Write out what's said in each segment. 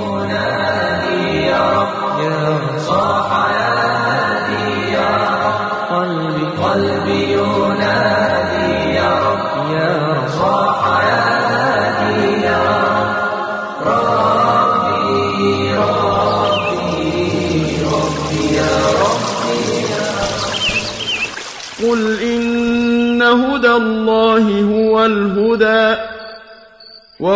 هنا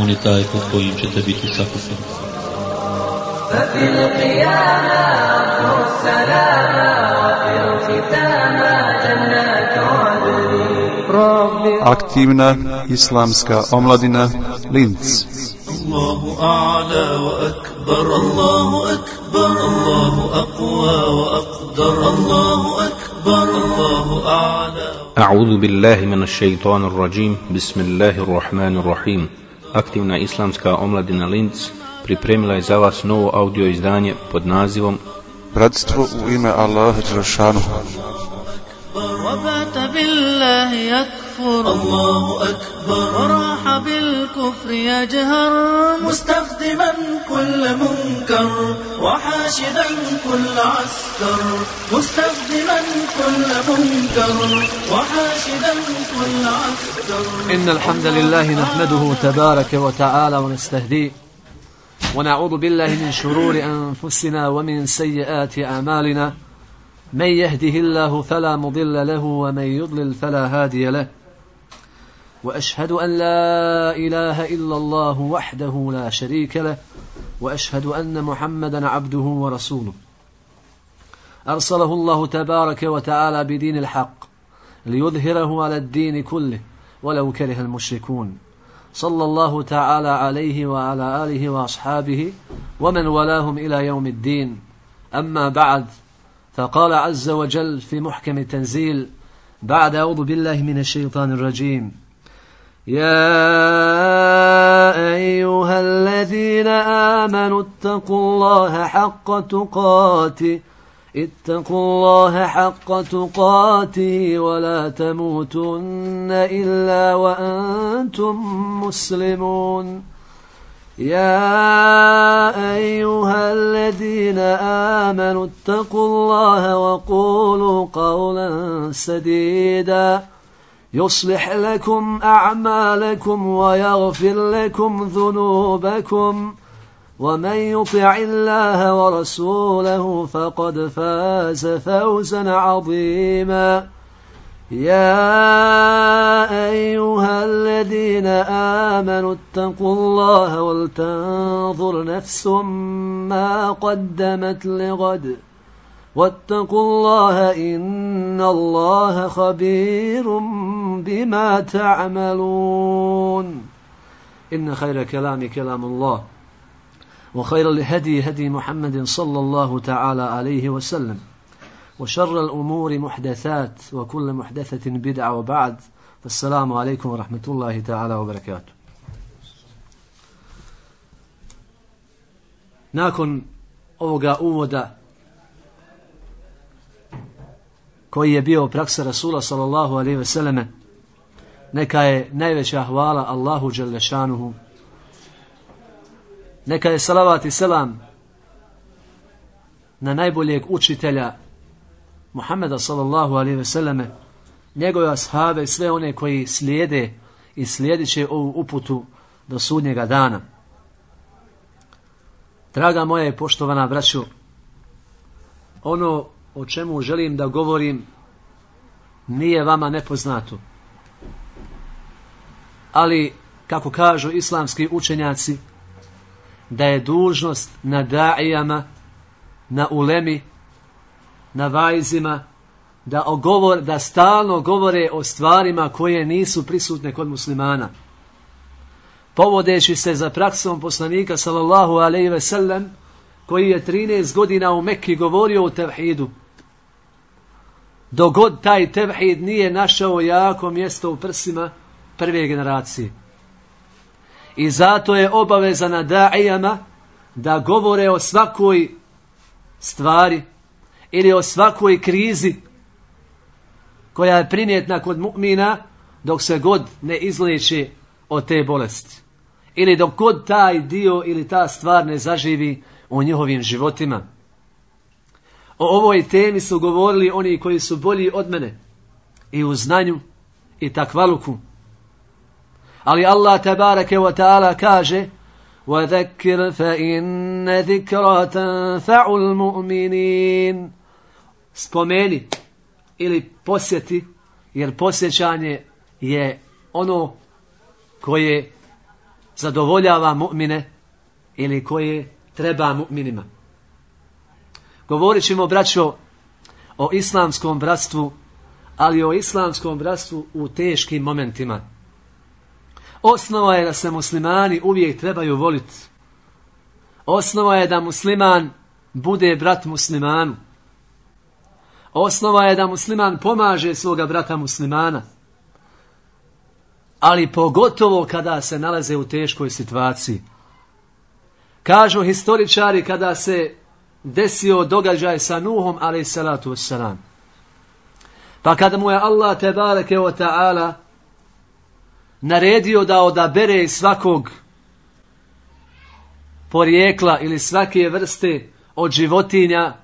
On je taj pod kojim ćete biti sakupani. ففي القيامة أطر السلام وفي الختامة جنات عدن Aktivna islamska omladina Linz. الله أعلى وأكبر الله أكبر الله أقوى وأقدر الله أكبر الله أعلى أعوذ بالله من الشيطان الرجيم بسم الله الرحمن الرحيم Aktivna islamska omladina Linz pripremila je za vas novo audio izdanje pod nazivom Bratstvo u ime Allaha Đelešanu. يكفر. الله أكبر. وراح بالكفر يجهر. مستخدما كل منكر وحاشدا كل عسكر. مستخدما كل منكر وحاشدا كل عسكر. إن الحمد لله نحمده تبارك وتعالى ونستهديه ونعوذ بالله من شرور أنفسنا ومن سيئات أعمالنا. من يهده الله فلا مضل له ومن يضلل فلا هادي له. وأشهد أن لا إله إلا الله وحده لا شريك له وأشهد أن محمدا عبده ورسوله. أرسله الله تبارك وتعالى بدين الحق ليظهره على الدين كله ولو كره المشركون. صلى الله تعالى عليه وعلى آله وأصحابه ومن ولاهم إلى يوم الدين. أما بعد فقال عز وجل في محكم التنزيل بعد أعوذ بالله من الشيطان الرجيم. يا أيها الذين آمنوا اتقوا الله حق تقاته اتقوا الله حق تقاته ولا تموتن إلا وأنتم مسلمون. يا أيها الذين آمنوا اتقوا الله وقولوا قولا سديدا. يصلح لكم أعمالكم ويغفر لكم ذنوبكم ومن يطع الله ورسوله فقد فاز فوزا عظيما يا أيها الذين آمنوا اتقوا الله ولتنظر نفس ما قدمت لغد واتقوا الله إن الله خبير بما تعملون. إن خير كلام كلام الله وخير الهدي هدي محمد صلى الله تعالى عليه وسلم وشر الأمور محدثات وكل محدثة بدعة وبعد. فالسلام عليكم ورحمة الله تعالى وبركاته. Nakon ovoga uvoda koji je bio praksa Rasula sallallahu alaihi veseleme, neka je najveća hvala Allahu Đelešanuhu. Neka je salavat i selam na najboljeg učitelja Muhammeda sallallahu alaihi veseleme, njegove ashabe i sve one koji slijede i slijedit će ovu uputu do sudnjega dana. Draga moja i poštovana braću, ono o čemu želim da govorim nije vama nepoznato. Ali, kako kažu islamski učenjaci, da je dužnost na daijama, na ulemi, na vajzima, da, ogovor, da stalno govore o stvarima koje nisu prisutne kod muslimana. povodeći se za praksom poslanika sallallahu alaihi ve sellem, koji je 13 godina u Mekki govorio o tevhidu. Dogod taj tevhid nije našao jako mjesto u prsima prve generacije. I zato je obaveza na da'ijama da govore o svakoj stvari ili o svakoj krizi koja je primjetna kod mu'mina dok se god ne izleči od te bolesti. Ili dok god taj dio ili ta stvar ne zaživi u njihovim životima. O ovoj temi su govorili oni koji su bolji od mene i u znanju i takvaluku. Ali Allah tabarake wa ta'ala kaže وَذَكِّرْ فَإِنَّ ذِكْرَ تَنْفَعُ الْمُؤْمِنِينَ Spomeni ili posjeti, jer posjećanje je ono koje zadovoljava mu'mine ili koje treba mu'minima. Govorit ćemo, braćo, o islamskom bratstvu, ali o islamskom bratstvu u teškim momentima. Osnova je da se muslimani uvijek trebaju voliti. Osnova je da musliman bude brat muslimanu. Osnova je da musliman pomaže svoga brata muslimana. Ali pogotovo kada se nalaze u teškoj situaciji. Kažu historičari kada se desio događaj sa Nuhom, alaih salatu wassalam. Pa kada mu je Allah tebareke o ta'ala naredio da odabere svakog porijekla ili svake vrste od životinja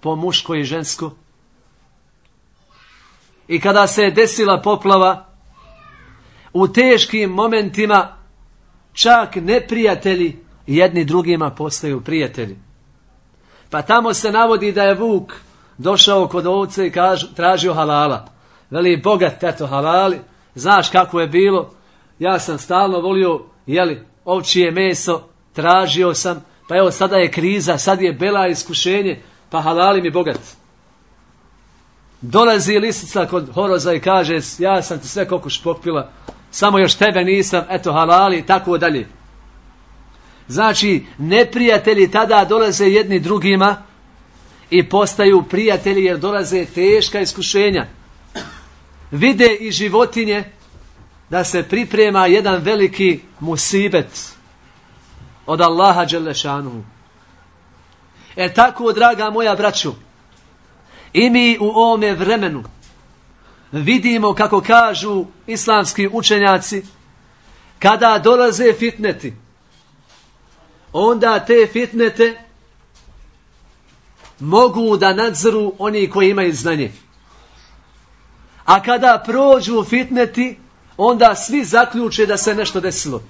po muško i žensko. I kada se je desila poplava, u teškim momentima čak neprijatelji jedni drugima postaju prijatelji. Pa tamo se navodi da je Vuk došao kod ovce i kaž, tražio halala. Veli, bogat, eto, halali, znaš kako je bilo, ja sam stalno volio, jeli, ovčije meso, tražio sam, pa evo sada je kriza, sad je bela iskušenje, pa halali mi bogat. Dolazi lisica kod horoza i kaže, ja sam ti sve kokuš popila, samo još tebe nisam, eto halali i tako dalje. Znači, neprijatelji tada dolaze jedni drugima i postaju prijatelji jer dolaze teška iskušenja. Vide i životinje da se priprema jedan veliki musibet od Allaha Đelešanu. E tako, draga moja braću, i mi u ovome vremenu vidimo kako kažu islamski učenjaci kada dolaze fitneti onda te fitnete mogu da nadzoru oni koji imaju znanje. A kada prođu fitneti, onda svi zaključe da se nešto desilo.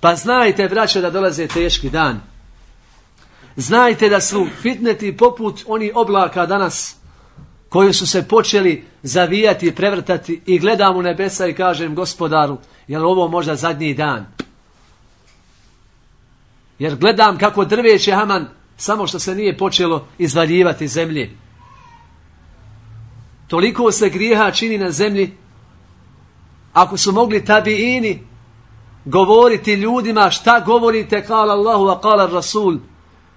Pa znajte, braće, da dolaze teški dan. Znajte da su fitneti poput oni oblaka danas, koji su se počeli zavijati i prevrtati i gledam u nebesa i kažem gospodaru, jel ovo možda zadnji dan? Jer gledam kako drveće Haman samo što se nije počelo izvaljivati zemlje. Toliko se grijeha čini na zemlji. Ako su mogli tabiini govoriti ljudima šta govorite kala Allahu a kala Rasul.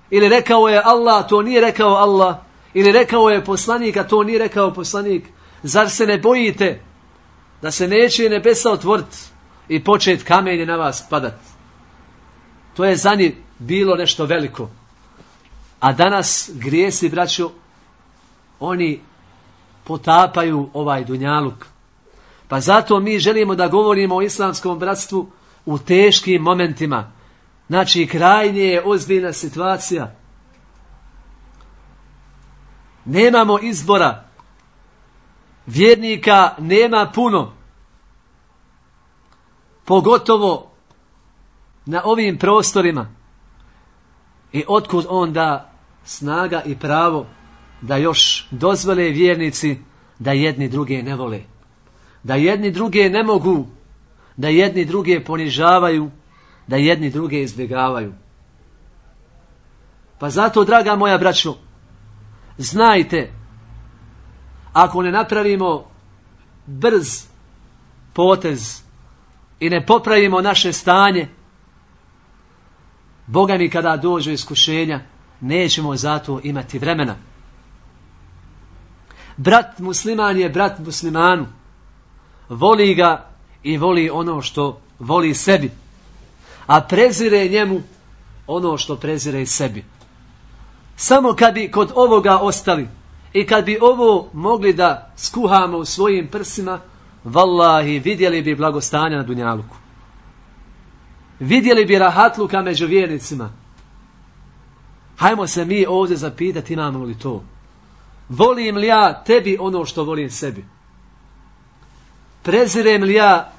Ili rekao je Allah, to nije rekao Allah. Ili rekao je poslanik, a to nije rekao poslanik. Zar se ne bojite da se neće nebesa otvoriti i počet kamenje na vas padati? To je za njih bilo nešto veliko. A danas grijesi, braćo, oni potapaju ovaj dunjaluk. Pa zato mi želimo da govorimo o islamskom bratstvu u teškim momentima. Znači, krajnje je ozbiljna situacija. Nemamo izbora. Vjernika nema puno. Pogotovo na ovim prostorima. I otkud onda snaga i pravo da još dozvole vjernici da jedni druge ne vole. Da jedni druge ne mogu, da jedni druge ponižavaju, da jedni druge izbjegavaju. Pa zato, draga moja braćo, znajte, ako ne napravimo brz potez, i ne popravimo naše stanje, Boga mi kada dođu iskušenja, nećemo zato imati vremena. Brat musliman je brat muslimanu. Voli ga i voli ono što voli sebi. A prezire njemu ono što prezire i sebi. Samo kad bi kod ovoga ostali i kad bi ovo mogli da skuhamo u svojim prsima, vallahi vidjeli bi blagostanja na Dunjaluku. Vidjeli bi rahatluka među vjernicima. Hajmo se mi ovdje zapitati imamo li to. Volim li ja tebi ono što volim sebi? Prezirem li ja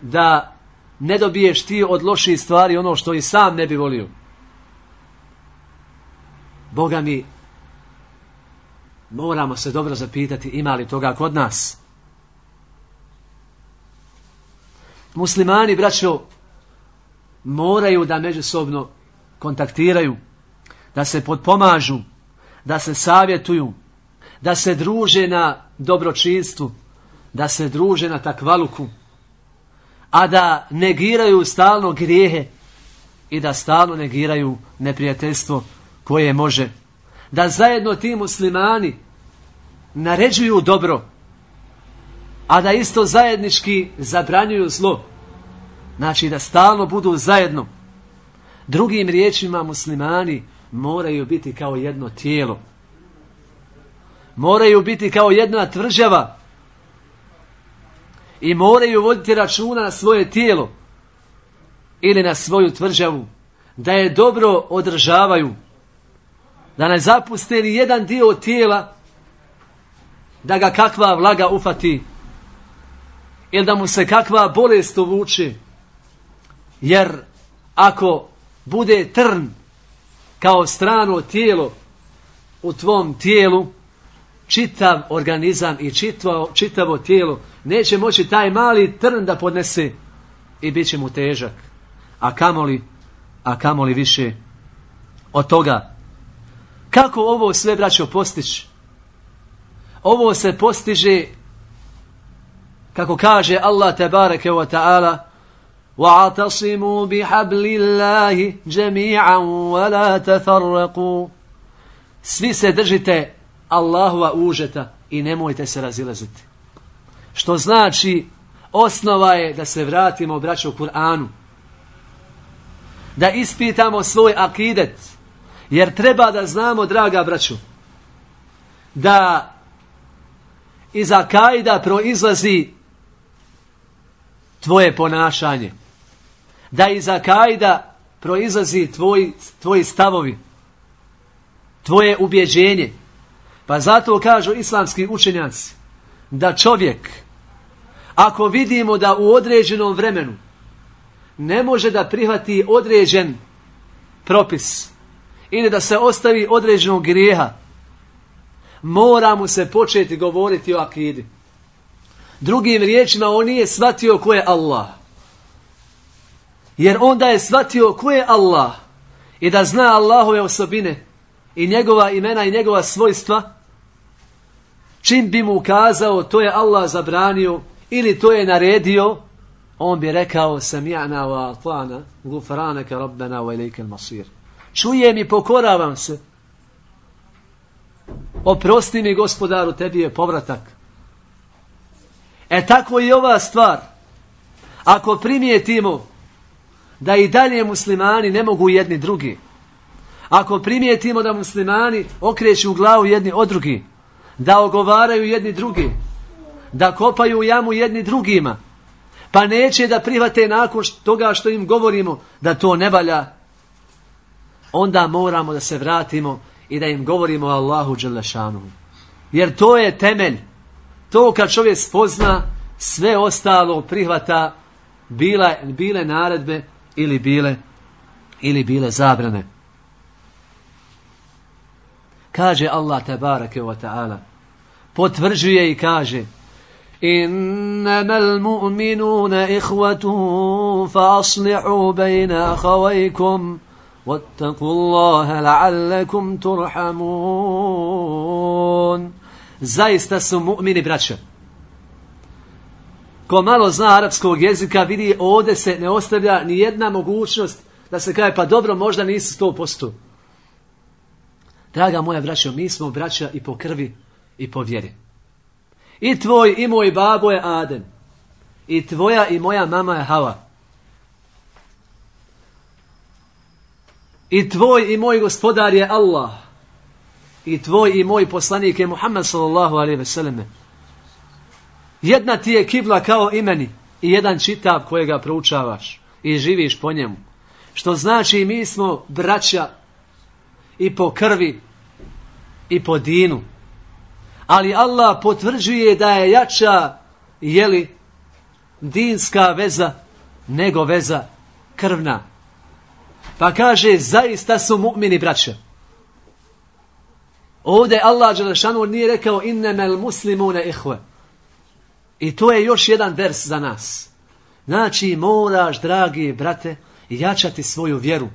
da ne dobiješ ti od loših stvari ono što i sam ne bi volio? Boga mi moramo se dobro zapitati ima li toga kod nas. Muslimani, braćo, moraju da međusobno kontaktiraju, da se podpomažu, da se savjetuju, da se druže na dobročinstvu, da se druže na takvaluku, a da negiraju stalno grijehe i da stalno negiraju neprijateljstvo koje može. Da zajedno ti muslimani naređuju dobro, a da isto zajednički zabranjuju zlo. Znači da stalno budu zajedno. Drugim riječima muslimani moraju biti kao jedno tijelo. Moraju biti kao jedna tvrđava. I moraju voditi računa na svoje tijelo. Ili na svoju tvrđavu. Da je dobro održavaju. Da ne zapuste ni jedan dio tijela. Da ga kakva vlaga ufati. Ili da mu se kakva bolest uvuče. Jer ako bude trn kao strano tijelo u tvom tijelu, čitav organizam i čitavo, čitavo tijelo neće moći taj mali trn da podnese i bit će mu težak. A kamoli, a kamoli više od toga. Kako ovo sve, braćo, postići? Ovo se postiže, kako kaže Allah te bareke wa ta'ala, واعتصموا بحبل الله جميعا ولا تفرقوا svi se držite Allahova užeta i nemojte se razilaziti. Što znači, osnova je da se vratimo, braćo, u Kur'anu. Da ispitamo svoj akidet. Jer treba da znamo, draga braću, da iz akajda proizlazi tvoje ponašanje da iz akajda proizlazi tvoj, tvoji stavovi, tvoje ubjeđenje. Pa zato kažu islamski učenjaci da čovjek, ako vidimo da u određenom vremenu ne može da prihvati određen propis ili da se ostavi određenog grijeha, mora mu se početi govoriti o akidi. Drugim riječima, on nije shvatio ko je Allah. Jer onda je shvatio ko je Allah i da zna Allahove osobine i njegova imena i njegova svojstva, čim bi mu ukazao to je Allah zabranio ili to je naredio, on bi rekao samijana wa atana gufranaka rabbena wa ilike masir. Čujem i pokoravam se. Oprosti mi gospodaru, tebi je povratak. E tako i ova stvar. Ako primijetimo da i dalje muslimani ne mogu jedni drugi. Ako primijetimo da muslimani okreću u glavu jedni od drugi, da ogovaraju jedni drugi, da kopaju u jamu jedni drugima, pa neće da prihvate nakon toga što im govorimo da to ne valja, onda moramo da se vratimo i da im govorimo Allahu Đelešanu. Jer to je temelj. To kad čovjek spozna, sve ostalo prihvata bila, bile naredbe ili bile ili bile zabrane. Kaže Allah tebareke wa ta'ala potvrđuje i kaže إنما mu'minuna إخوة فأصلحوا بين أخويكم akhawaykum wattaqullaha la'allakum turhamun zaista su mu'mini braća ko malo zna arapskog jezika, vidi ovdje se ne ostavlja ni jedna mogućnost da se kaže, pa dobro, možda nisi sto posto. Draga moja braćo, mi smo braća i po krvi i po vjeri. I tvoj i moj babo je Adem. I tvoja i moja mama je Hava. I tvoj i moj gospodar je Allah. I tvoj i moj poslanik je Muhammed sallallahu alaihi ve selleme. Jedna ti je kibla kao imeni i jedan čitav kojega proučavaš i živiš po njemu. Što znači mi smo braća i po krvi i po dinu. Ali Allah potvrđuje da je jača jeli dinska veza nego veza krvna. Pa kaže zaista su mu'mini braća. Ovdje Allah Đelešanu nije rekao innemel muslimune ihve. I to je još jedan vers za nas. Znači moraš, dragi brate, jačati svoju vjeru.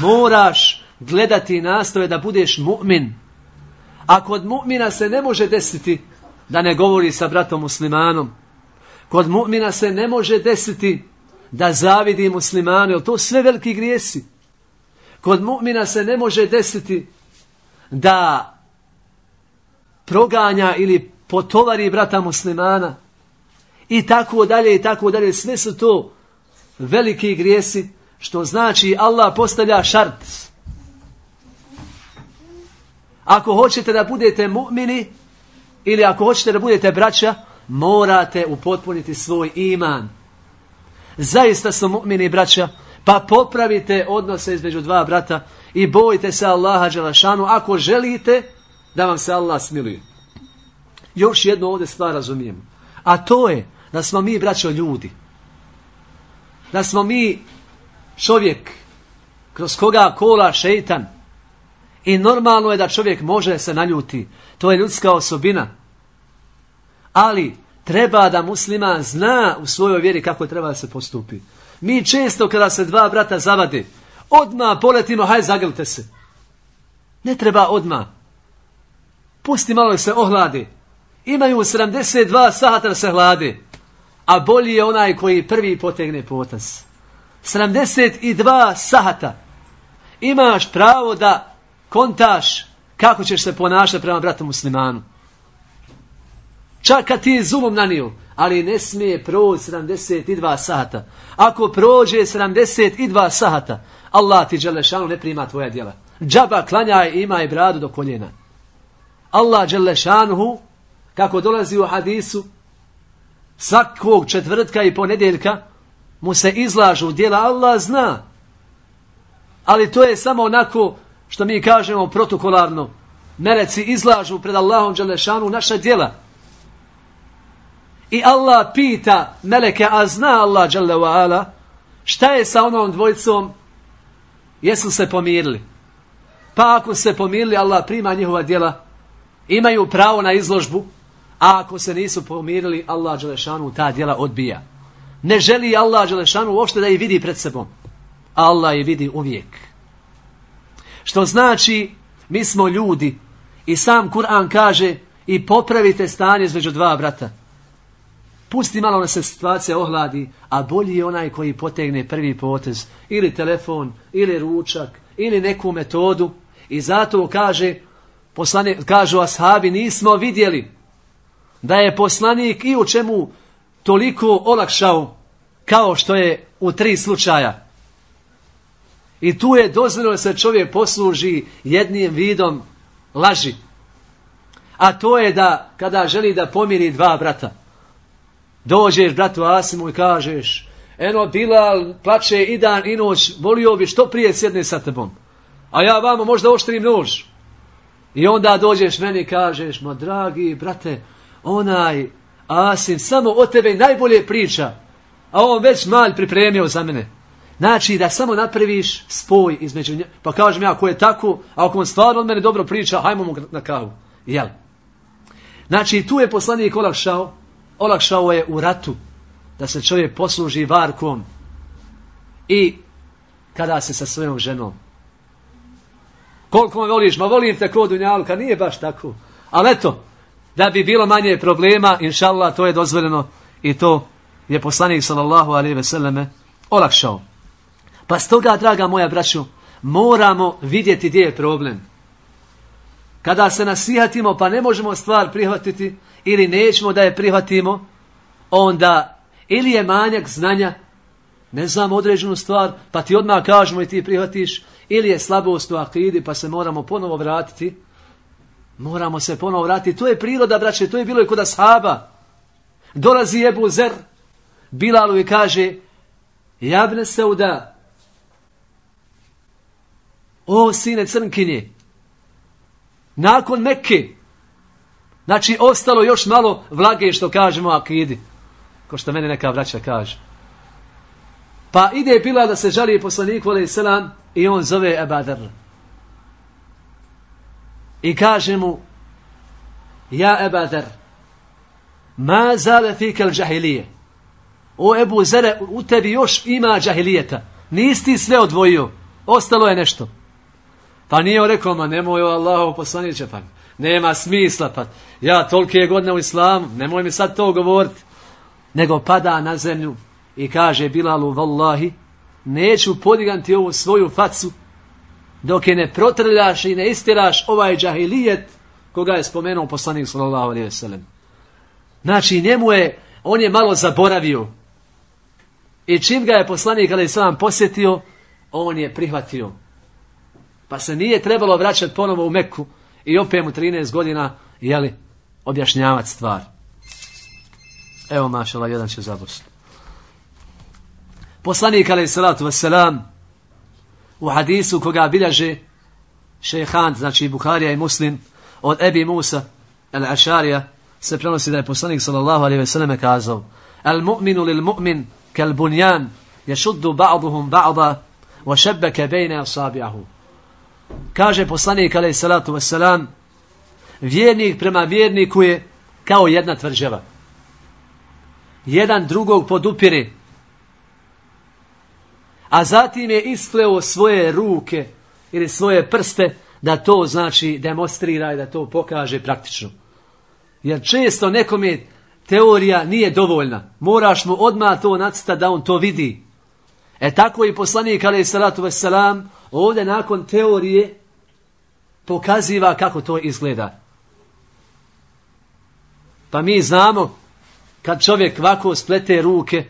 Moraš gledati nastoje da budeš mu'min. A kod mu'mina se ne može desiti da ne govori sa bratom muslimanom. Kod mu'mina se ne može desiti da zavidi muslimanu, jer to sve veliki grijesi. Kod mu'mina se ne može desiti da proganja ili potovari brata muslimana i tako dalje i tako dalje. Sve su to veliki grijesi, što znači Allah postavlja šart. Ako hoćete da budete mu'mini ili ako hoćete da budete braća, morate upotpuniti svoj iman. Zaista su mu'mini braća, pa popravite odnose između dva brata i bojite se Allaha Đelašanu ako želite da vam se Allah smiluje. Još jednu ovdje stvar razumijem. A to je da smo mi braćo ljudi. Da smo mi čovjek kroz koga kola šeitan. I normalno je da čovjek može se naljuti. To je ljudska osobina. Ali treba da musliman zna u svojoj vjeri kako treba da se postupi. Mi često kada se dva brata zavade, odma poletimo, haj zagrlite se. Ne treba odma. Pusti malo se ohladi. Imaju 72 sata da se hlade. A bolji je onaj koji prvi potegne potas. 72 sata. Imaš pravo da kontaš kako ćeš se ponašati prema bratu muslimanu. Čak kad ti je zubom nanio, ali ne smije proći 72 sata. Ako prođe 72 sata, Allah ti Đelešanu ne prima tvoja djela. Džaba klanjaj imaj bradu do koljena. Allah Đelešanu, kako dolazi u hadisu, svakog četvrtka i ponedjeljka, mu se izlažu djela, Allah zna. Ali to je samo onako što mi kažemo protokolarno. Meleci izlažu pred Allahom Đelešanu naša djela. I Allah pita meleke, a zna Allah dželle šta je sa onom dvojicom? Jesu se pomirili? Pa ako se pomirili, Allah prima njihova djela, imaju pravo na izložbu, a ako se nisu pomirili, Allah Đelešanu ta djela odbija. Ne želi Allah Đelešanu uopšte da ih vidi pred sebom. Allah je vidi uvijek. Što znači, mi smo ljudi i sam Kur'an kaže i popravite stanje između dva brata. Pusti malo da se situacija ohladi, a bolji je onaj koji potegne prvi potez, ili telefon, ili ručak, ili neku metodu. I zato kaže, poslane, kažu ashabi, nismo vidjeli da je poslanik i u čemu toliko olakšao kao što je u tri slučaja. I tu je dozvoljeno da se čovjek posluži jednim vidom laži. A to je da kada želi da pomiri dva brata, Dođeš bratu Asimu i kažeš, eno Bilal plače i dan i noć, volio bi što prije sjedne sa tebom. A ja vama možda oštrim nož. I onda dođeš meni i kažeš, ma dragi brate, onaj Asim samo o tebe najbolje priča, a on već malj pripremio za mene. Znači da samo napraviš spoj između nje, pa kažem ja ko je tako, a ako on stvarno od mene dobro priča, hajmo mu na kavu. Jel? Znači tu je poslanik olakšao, olakšao je u ratu da se čovjek posluži varkom i kada se sa svojom ženom. Koliko me voliš? Ma volim te kod unjalka, nije baš tako. Ali eto, da bi bilo manje problema, inšallah, to je dozvoljeno i to je poslanik sallallahu alaihi ve selleme olakšao. Pa stoga, draga moja braću, moramo vidjeti gdje je problem. Kada se nasihatimo pa ne možemo stvar prihvatiti ili nećemo da je prihvatimo, onda ili je manjak znanja, ne znam određenu stvar, pa ti odmah kažemo i ti prihvatiš, ili je slabost u akidi pa se moramo ponovo vratiti, moramo se ponovo vratiti. To je priroda, braće, to je bilo i kod ashaba. Dolazi Ebu Zer, Bilalu i kaže, javne se uda, o sine crnkinje, nakon Mekke, znači ostalo još malo vlage što kažemo akidi, ko što mene neka vraća kaže. Pa ide Bilal da se žali poslaniku, vole selam, i on zove Ebadr. I kaže mu, ja Ebadr, ma zale fikel džahilije. O Ebu Zere, u tebi još ima džahilijeta. Nisti sve odvojio. Ostalo je nešto. Pa nije on rekao, ma nemoj o Allahov poslaniće, pa nema smisla, pa ja tolike godine u islamu, nemoj mi sad to govoriti. Nego pada na zemlju i kaže Bilalu, vallahi, neću podiganti ovu svoju facu, dok je ne protrljaš i ne istiraš ovaj džahilijet, koga je spomenuo poslanik sallallahu alaihi veselem. Znači, njemu je, on je malo zaboravio. I čim ga je poslanik alaihi sallam posjetio, on je prihvatio. Pa se nije trebalo vraćati ponovo u Meku i opet mu 13 godina, jeli, objašnjavati stvar. Evo, mašala, jedan će zabosti. Poslanik, alaihi salatu wasalam, u hadisu koga bilježe šehan, znači Bukharija i Muslim, od Ebi Musa, al-Ašarija, se prenosi da je poslanik sallallahu alaihi ve selleme kazao al mu'minu lil mu'min kal bunyan yashuddu ba'dhum ba'dha wa shabbaka bayna asabi'ahu. Kaže poslanik alejhi salatu vesselam vjernik prema vjerniku je kao jedna tvrđava. Jedan drugog podupire a zatim je ispleo svoje ruke ili svoje prste da to znači demonstrira i da to pokaže praktično. Jer često nekome teorija nije dovoljna. Moraš mu odmah to nacita da on to vidi. E tako i poslanik alejhi salatu vesselam ovdje nakon teorije pokaziva kako to izgleda. Pa mi znamo kad čovjek ovako splete ruke,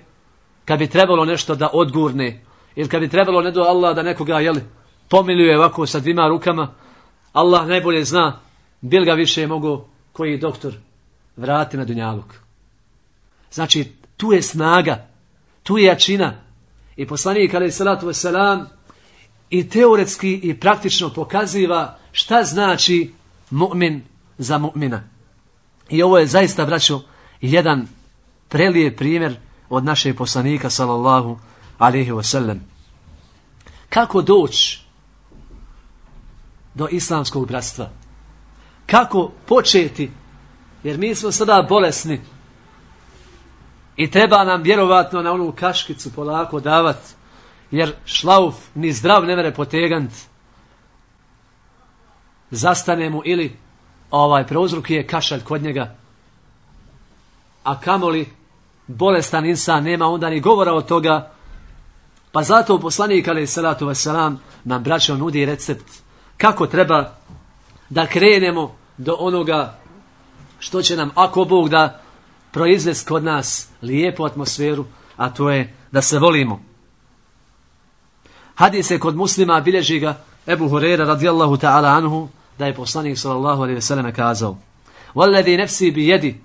kad bi trebalo nešto da odgurne, ili kad bi trebalo ne do Allah da nekoga jeli, pomiluje ovako sa dvima rukama, Allah najbolje zna, bil ga više mogu koji doktor vrati na dunjaluk. Znači, tu je snaga, tu je jačina. I poslanik, ali salatu wasalam, i teoretski i praktično pokaziva šta znači mu'min za mu'mina. I ovo je zaista, braćo, jedan prelije primjer od našeg poslanika, sallallahu alihi wasallam. Kako doći do islamskog bratstva? Kako početi? Jer mi smo sada bolesni i treba nam vjerovatno na onu kaškicu polako davat. jer šlauf ni zdrav ne mere potegant zastane mu ili ovaj preuzruk je kašalj kod njega a kamoli bolestan insan nema onda ni govora od toga pa zato poslanik ali salatu wasalam nam braćo nudi recept kako treba da krenemo do onoga što će nam ako Bog da proizvest kod nas lijepu atmosferu a to je da se volimo Hadis je kod muslima bilježi ga Ebu Hurera radijallahu ta'ala anhu da je poslanik sallallahu alaihi ve selleme kazao وَالَّذِي نَفْسِي بِيَدِ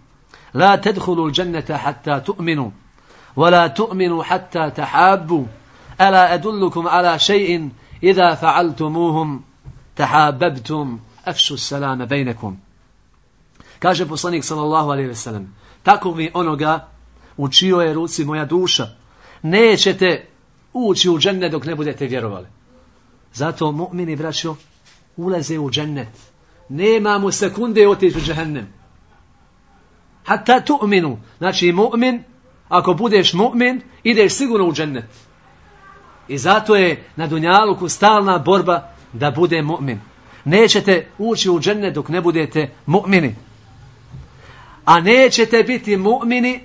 لَا تَدْخُلُوا الْجَنَّةَ حَتَّى تُؤْمِنُوا وَلَا تُؤْمِنُوا حَتَّى تَحَابُوا أَلَا أَدُلُّكُمْ عَلَى شَيْءٍ إِذَا فَعَلْتُمُوهُمْ تَحَابَبْتُمْ أَفْشُوا السَّلَامَ بَيْنَكُمْ Kaže poslanik sallallahu alaihi ve sellem tako mi onoga u čijoj je ruci moja duša nećete ući u džennet dok ne budete vjerovali. Zato mu'mini, braćo, ulaze u džennet. Nema mu sekunde otići u džahennem. Hatta tu'minu. Znači, mu'min, ako budeš mu'min, ideš sigurno u džennet. I zato je na Dunjaluku stalna borba da bude mu'min. Nećete ući u džennet dok ne budete mu'mini. A nećete biti mu'mini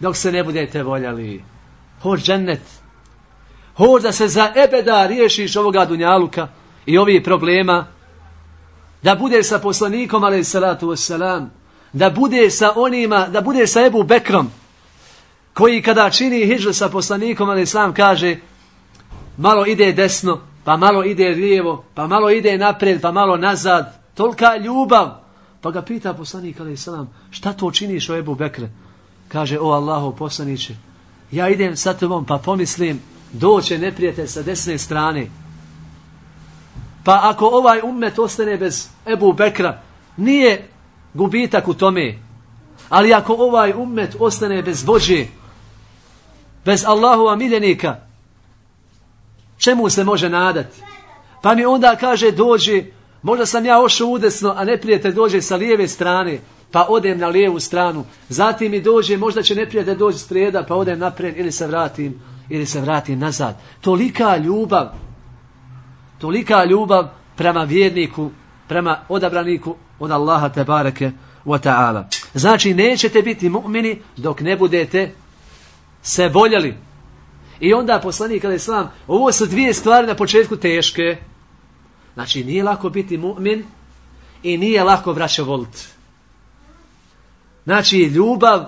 dok se ne budete voljali. Hoć džennet. Hoć da se za ebeda riješiš ovoga dunjaluka i ovih problema. Da budeš sa poslanikom, ali salatu wassalam. Da budeš sa onima, da budeš sa Ebu Bekrom, koji kada čini hijđu sa poslanikom, ali sam kaže, malo ide desno, pa malo ide lijevo, pa malo ide napred, pa malo nazad. Tolika ljubav. Pa ga pita poslanik, ali salam, šta to činiš o Ebu Bekre? Kaže, o Allaho poslaniće, ja idem sa tobom, pa pomislim, doće neprijatelj sa desne strane. Pa ako ovaj ummet ostane bez Ebu Bekra, nije gubitak u tome. Ali ako ovaj ummet ostane bez vođe, bez Allahova miljenika, čemu se može nadati? Pa mi onda kaže, dođe, možda sam ja ošao udesno, a neprijatelj dođe sa lijeve strane, pa odem na lijevu stranu. Zatim mi dođe, možda će neprijatelj dođe s trijeda, pa odem napred ili se vratim, ili se vratim nazad. Tolika ljubav, tolika ljubav prema vjerniku, prema odabraniku od Allaha te bareke wa ta'ala. Znači, nećete biti mu'mini dok ne budete se voljeli. I onda poslanik kada je ovo su dvije stvari na početku teške. Znači, nije lako biti mu'min i nije lako vraća volt. Znači, ljubav,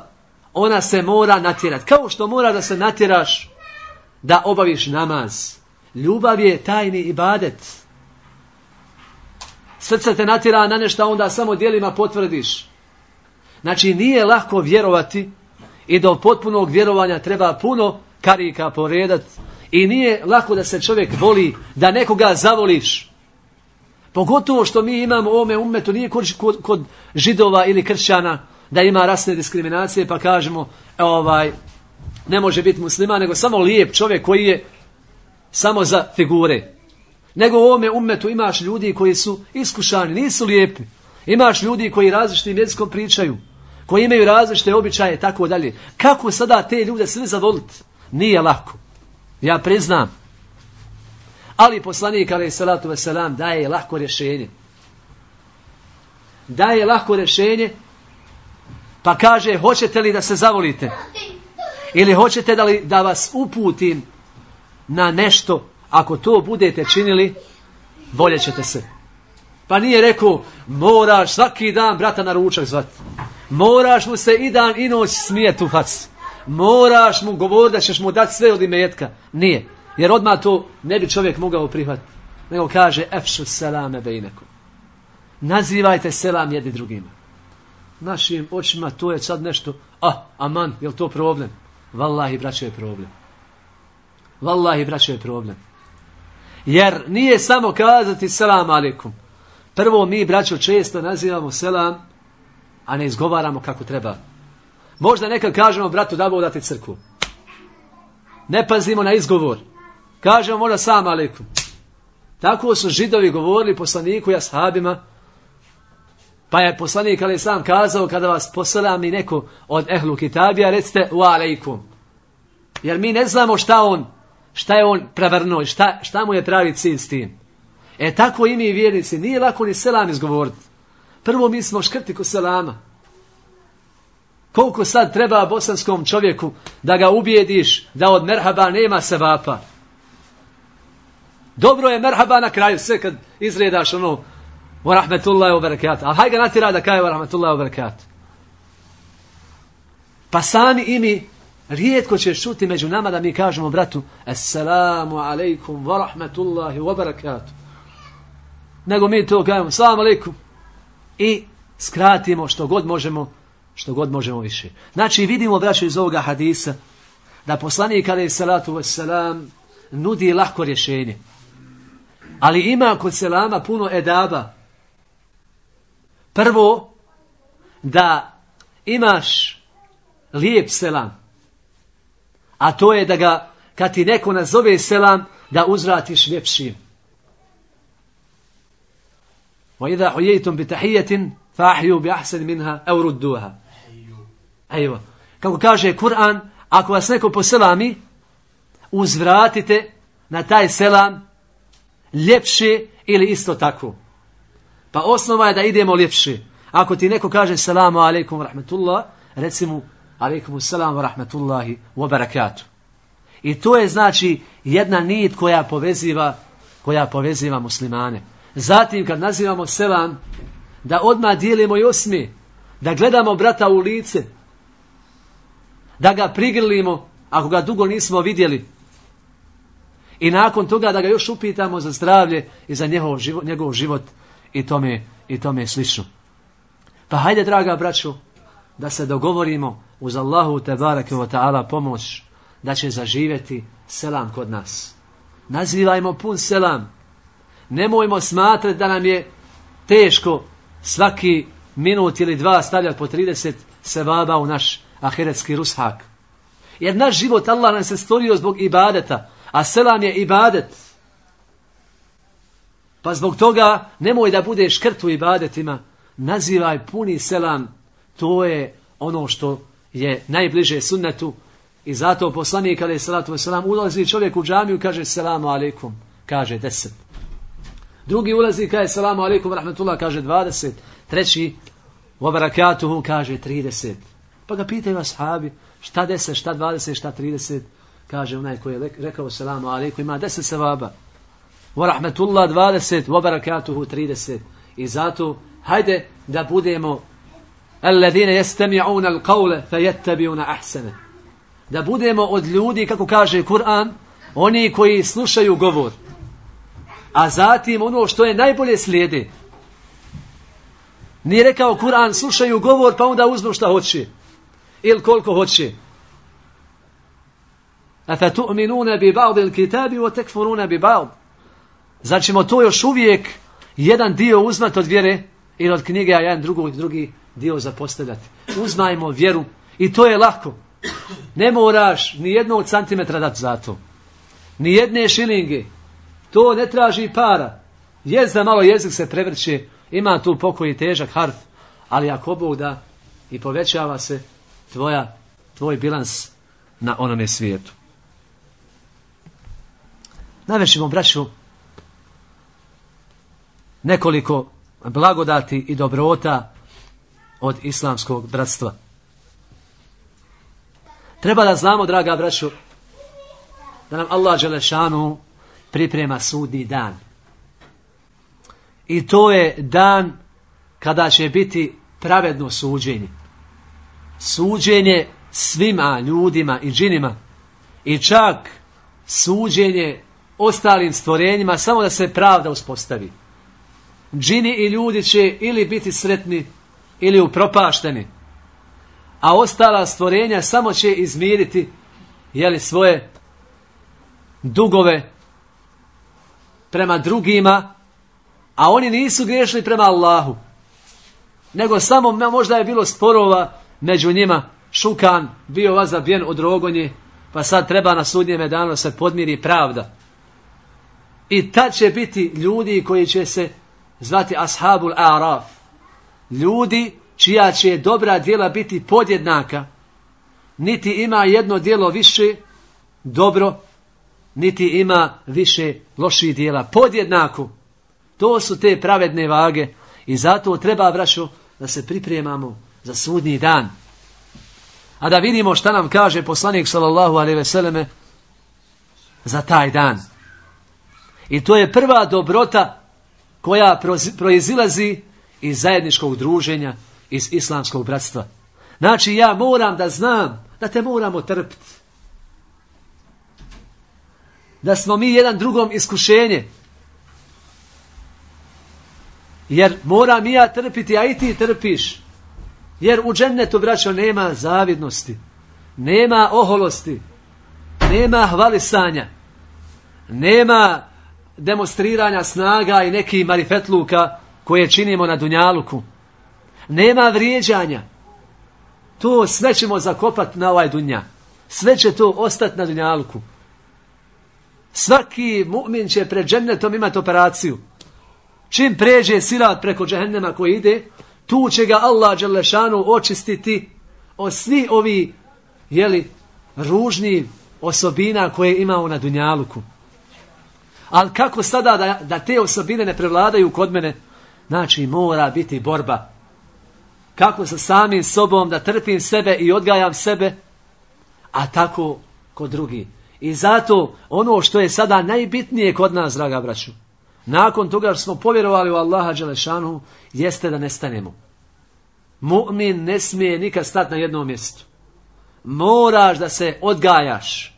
ona se mora natjerat. Kao što mora da se natjeraš da obaviš namaz. Ljubav je tajni ibadet. Srce te natjera na nešto, onda samo dijelima potvrdiš. Znači, nije lako vjerovati i do potpunog vjerovanja treba puno karika poredat. I nije lako da se čovjek voli, da nekoga zavoliš. Pogotovo što mi imamo u ovome umetu, nije kod, kod, kod židova ili kršćana, da ima rasne diskriminacije, pa kažemo, e, ovaj, ne može biti musliman, nego samo lijep čovjek koji je samo za figure. Nego u ovome umetu imaš ljudi koji su iskušani, nisu lijepi. Imaš ljudi koji različitim jezikom pričaju, koji imaju različite običaje, tako dalje. Kako sada te ljude sve zavoliti? Nije lako. Ja priznam. Ali poslanik, ali salatu veselam, daje lako rješenje. Daje lako rješenje, pa kaže, hoćete li da se zavolite? Ili hoćete da, li, da vas uputim na nešto, ako to budete činili, voljećete se. Pa nije rekao, moraš svaki dan brata na ručak zvati. Moraš mu se i dan i noć smijeti u facu. Moraš mu govor da ćeš mu dati sve od imetka. Nije. Jer odmah to ne bi čovjek mogao prihvatiti. Nego kaže, efšu selame bejnekom. Nazivajte selam jedni drugima. Našim očima to je sad nešto, ah, aman, je to problem? Wallahi, braćo je problem. Wallahi, braćo je problem. Jer nije samo kazati selam alikum. Prvo mi, braćo, često nazivamo selam, a ne izgovaramo kako treba. Možda nekad kažemo, bratu, da dati crkvu. Ne pazimo na izgovor. Kažemo možda sam alaikum. Tako su židovi govorili poslaniku i ashabima, Pa je poslanik ali sam kazao kada vas poselam i neko od ehlu kitabija, recite u alaikum. Jer mi ne znamo šta on, šta je on prevrnuo, šta, šta mu je pravi cilj s tim. E tako i mi vjernici, nije lako ni selam izgovoriti. Prvo mi smo škrti ko selama. Koliko sad treba bosanskom čovjeku da ga ubijediš da od merhaba nema sevapa? Dobro je merhaba na kraju, sve kad izredaš ono, wa rahmetullahi wa barakatuh. Ali hajde ga natira da kaje wa rahmetullahi wa barakatuh. Pa sami imi rijetko ćeš čuti među nama da mi kažemo bratu Assalamu alaikum wa rahmetullahi wa barakatuh. Nego mi to kajemo, Assalamu alaikum i skratimo što god možemo što god možemo više. Znači vidimo braćo iz ovoga hadisa da poslanik alaih salatu wassalam nudi lahko rješenje. Ali ima kod selama puno edaba Prvo, da imaš lijep selam. A to je da ga, kad ti neko nazove selam, da uzvratiš ljepšim. وَإِذَا حُيَيْتُمْ بِتَحِيَّةٍ فَأَحْيُوا بِأَحْسَنِ مِنْهَا أَوْ رُدُّوهَا Evo, kako kaže Kur'an, ako vas neko poselami, uzvratite na taj selam ljepše ili isto tako. Pa osnova je da idemo ljepše. Ako ti neko kaže selamu alaikum rahmetullah, reci mu alaikum selamu rahmetullahi wa barakatuh. I to je znači jedna nit koja poveziva, koja poveziva muslimane. Zatim kad nazivamo selam, da odmah dijelimo i osmi, da gledamo brata u lice, da ga prigrlimo, ako ga dugo nismo vidjeli, i nakon toga da ga još upitamo za zdravlje i za njegov život, njegov život i tome, i tome slično. Pa hajde, draga braćo, da se dogovorimo uz Allahu te barake wa ta'ala pomoć da će zaživjeti selam kod nas. Nazivajmo pun selam. Nemojmo smatrati da nam je teško svaki minut ili dva stavljati po 30 sevaba u naš ahiretski rushak. Jer naš život Allah nam se stvorio zbog ibadeta, a selam je ibadet. Pa zbog toga nemoj da budeš krt u ibadetima, nazivaj puni selam, to je ono što je najbliže sunnetu i zato poslanik ali salatu wasalam ulazi čovjek u džamiju kaže selamu alaikum, kaže deset. Drugi ulazi kaže selamu alaikum rahmetullah kaže dvadeset. Treći u barakatuhu kaže trideset. Pa ga pitaju ashabi šta deset, šta dvadeset, šta trideset. Kaže onaj koji je rekao selamu alaikum ima deset sevaba. Wa rahmetullah 20, wa barakatuhu 30. I zato, hajde da budemo alladine jestemi'una al-qawla fayattabi'una ahsana. Da budemo od ljudi, kako kaže Kur'an, oni koji slušaju govor. A zatim ono što je najbolje slijedi. Nije rekao Kur'an, slušaju govor, pa onda uzmu šta hoće. Ili koliko hoće. Afa tu'minuna bi ba'd al-kitabi wa takfuruna bi ba'd. Znači to još uvijek jedan dio uzmat od vjere ili od knjige, a jedan drugi, drugi dio zapostavljati. Uzmajmo vjeru i to je lako. Ne moraš ni jednog centimetra dati za to. Ni jedne šilinge. To ne traži para. Jezda malo jezik se prevrće, ima tu pokoj i težak harf, ali ako Bog da i povećava se tvoja, tvoj bilans na onome svijetu. Navešimo, braću, nekoliko blagodati i dobrota od islamskog bratstva. Treba da znamo, draga braću, da nam Allah Đelešanu priprema sudni dan. I to je dan kada će biti pravedno suđenje. Suđenje svima ljudima i džinima. I čak suđenje ostalim stvorenjima samo da se pravda uspostavi. Džini i ljudi će ili biti sretni ili upropašteni. A ostala stvorenja samo će izmiriti jeli, svoje dugove prema drugima, a oni nisu griješili prema Allahu. Nego samo možda je bilo sporova među njima. Šukan bio vas u od rogonje, pa sad treba na sudnjeme dano se podmiri pravda. I tad će biti ljudi koji će se zvati Ashabul Araf. Ljudi čija će dobra djela biti podjednaka, niti ima jedno djelo više dobro, niti ima više loših djela. Podjednako. To su te pravedne vage i zato treba, brašo, da se pripremamo za sudnji dan. A da vidimo šta nam kaže poslanik sallallahu alaihi veseleme za taj dan. I to je prva dobrota koja proizilazi iz zajedničkog druženja, iz islamskog bratstva. Znači ja moram da znam da te moramo trpiti. Da smo mi jedan drugom iskušenje. Jer moram i ja trpiti, a i ti trpiš. Jer u džennetu, braćo, nema zavidnosti. Nema oholosti. Nema hvalisanja. Nema demonstriranja snaga i neki marifetluka koje činimo na Dunjaluku. Nema vrijeđanja. To sve ćemo zakopati na ovaj Dunja. Sve će to ostati na Dunjaluku. Svaki mu'min će pred džennetom imati operaciju. Čim pređe sirat preko džehennema koji ide, tu će ga Allah Đelešanu očistiti od svi ovi jeli, ružni osobina koje imao na Dunjaluku. Ali kako sada da, da te osobine ne prevladaju kod mene? Znači mora biti borba. kako sa samim sobom da trpim sebe i odgajam sebe, a tako kod drugi. I zato ono što je sada najbitnije kod nas, draga braću, nakon toga što smo povjerovali u Allaha Đelešanu, jeste da nestanemo. Mu'min ne smije nikad stati na jednom mjestu. Moraš da se odgajaš.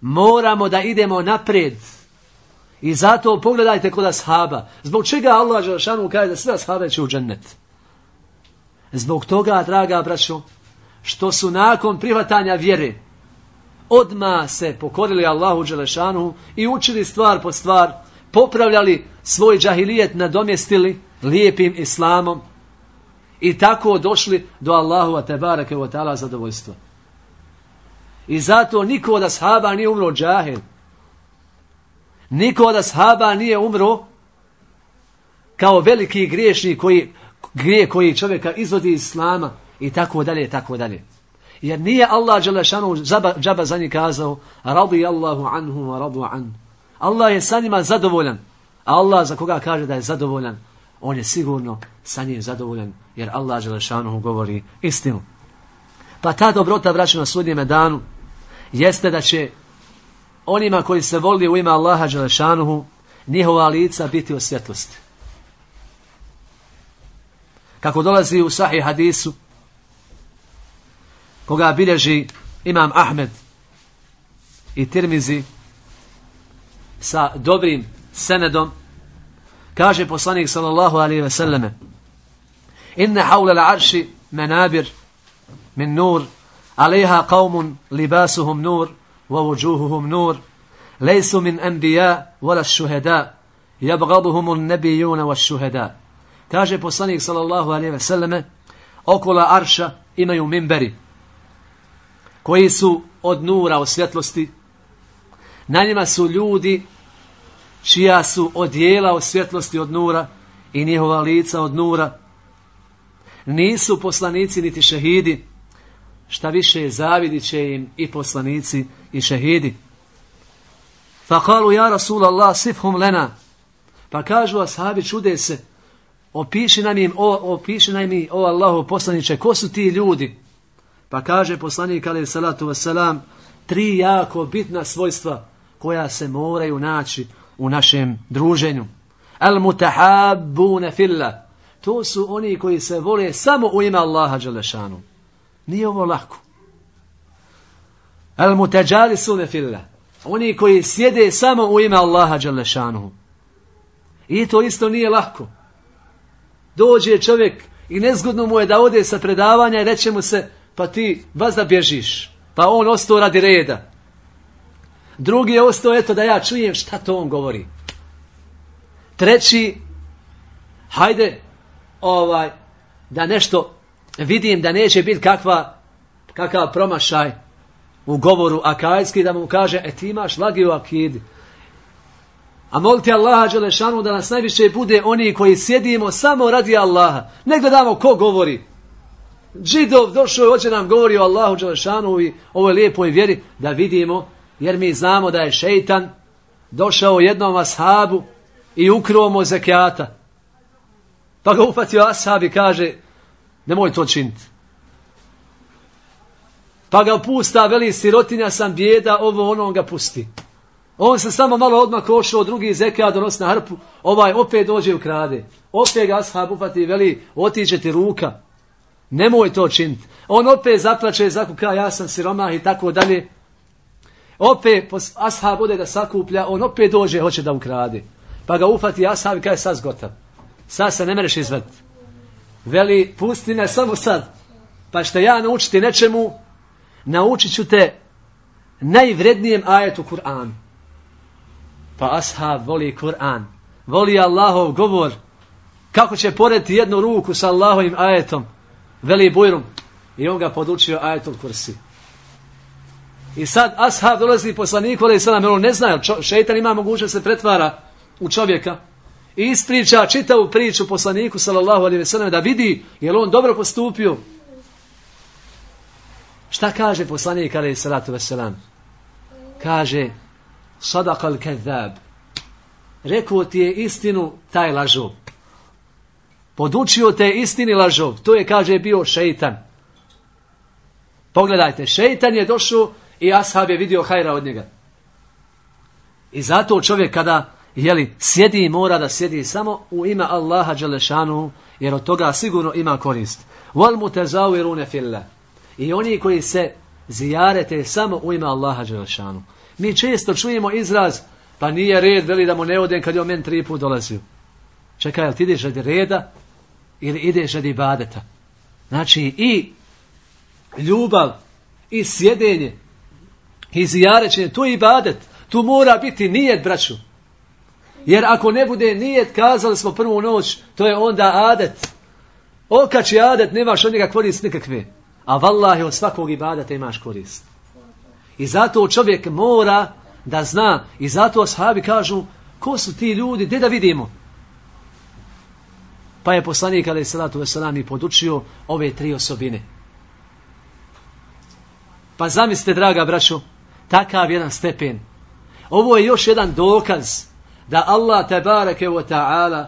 Moramo da idemo naprijed. I zato pogledajte kod ashaba. Zbog čega Allah Đelešanu kaže da sve ashabe će u džennet? Zbog toga, draga braćo, što su nakon prihvatanja vjere odma se pokorili Allahu Đelešanu i učili stvar po stvar, popravljali svoj džahilijet, nadomjestili lijepim islamom i tako došli do Allahu a tebareke wa ta'ala zadovoljstva. I zato niko od ashaba nije umro džahil. Niko od ashaba nije umro kao veliki griješnik koji, grije koji čovjeka izvodi iz islama i tako dalje, tako dalje. Jer nije Allah Đelešanu džaba za njih kazao radi Allahu anhu wa radu an. Allah je sa njima zadovoljan. A Allah za koga kaže da je zadovoljan, on je sigurno sa njim zadovoljan. Jer Allah Đelešanu govori istinu. Pa ta dobrota vraća na sudnjeme danu jeste da će onima koji se voli u ime Allaha Đelešanuhu njihova lica biti u svjetlosti. Kako dolazi u sahih hadisu koga bilježi imam Ahmed i Tirmizi sa dobrim senedom kaže poslanik sallallahu alaihi ve selleme inne haule l'arši menabir min nur alaiha qavmun libasuhum nur wa vujuhuhum nur lejsu min enbija wala šuheda jabgaduhum un nebijuna wa šuheda kaže poslanik sallallahu alaihi ve selleme okolo arša imaju mimberi koji su od nura, od svjetlosti. Na njima su ljudi čija su odjela od svjetlosti od nura i njihova lica od nura. Nisu poslanici niti šehidi, šta više zavidit će im i poslanici i šehidi. Fa kalu ja Rasulallah sifhum lena. Pa kažu ashabi čude se, opiši nam im, o, opiši nam im, o Allahu poslaniče, ko su ti ljudi? Pa kaže poslanik alaih salatu wasalam, tri jako bitna svojstva koja se moraju naći u našem druženju. Al mutahabbuna filla. To su oni koji se vole samo u ime Allaha Đelešanu. Nije ovo lako. Al mutajalisuna filla. Oni koji sjede samo u ime Allaha Đelešanu. I to isto nije lako. Dođe čovjek i nezgodno mu je da ode sa predavanja i reće mu se pa ti vas da bježiš. Pa on ostao radi reda. Drugi je ostao, eto da ja čujem šta to on govori. Treći, hajde, ovaj, da nešto vidim da neće biti kakva, kakav promašaj u govoru akajski, da mu kaže, e ti imaš lagi u akidi. A molite Allaha Đelešanu da nas najviše bude oni koji sjedimo samo radi Allaha. Ne gledamo ko govori. Židov došao i hoće nam govori o Allahu Đelešanu i ovoj lijepoj vjeri da vidimo, jer mi znamo da je šeitan došao jednom ashabu i ukruo mu zekijata. Pa ga upatio ashab i kaže, nemoj to činiti. Pa ga pusta, veli sirotinja sam bijeda, ovo ono on ga pusti. On se samo malo odmah košao, drugi zekija donosi na hrpu, ovaj opet dođe u krade. Opet ga ashab upati, veli, otiđe ti ruka. Nemoj to činiti. On opet zaplače, zakuka, ja sam siromah i tako dalje. Opet ashab bude da sakuplja, on opet dođe, hoće da ukrade. Pa ga ufati ashab i kaže, sad zgotav. Sad se ne mereš izvad. Veli, pusti me samo sad. Pa što ja naučiti nečemu, naučit ću te najvrednijem ajetu Kur'an. Pa ashab voli Kur'an. Voli Allahov govor. Kako će poreti jednu ruku sa Allahovim ajetom veli Bujrum. I on ga podučio ajetul kursi. I sad ashab dolazi poslaniku, ali sada on ne zna, šeitan ima mogućnost se pretvara u čovjeka. I ispriča čitavu priču poslaniku, sallallahu alaihi ve sellem, da vidi je on dobro postupio. Šta kaže poslanik, alaihi sallatu ve sellem? Kaže, sadakal kezab. Rekao ti je istinu taj lažov. Podučio te istini lažov. To je, kaže, bio šeitan. Pogledajte, šeitan je došao i ashab je vidio hajra od njega. I zato čovjek kada jeli, sjedi mora da sjedi samo u ime Allaha Đelešanu, jer od toga sigurno ima korist. Wal mutazawirune fillah. I oni koji se zijarete samo u ime Allaha Đelešanu. Mi često čujemo izraz, pa nije red, veli da mu ne odem kad je o men tri put dolazio. Čekaj, jel ti ideš radi reda ili ideš radi ibadeta? Znači i ljubav i sjedenje i zijarećenje, to je ibadet. Tu mora biti nijet, braću. Jer ako ne bude nijet, kazali smo prvu noć, to je onda adet. Okači adet, nemaš od njega korist nikakve. A vallahi od svakog ibadeta imaš korist. I zato čovjek mora da zna. I zato ashabi kažu, ko su ti ljudi, gdje da vidimo? Pa je poslanik, kada je salatu veselam i podučio ove tri osobine. Pa zamislite, draga braćo, takav jedan stepen. Ovo je još jedan dokaz da Allah tebareke wa ta'ala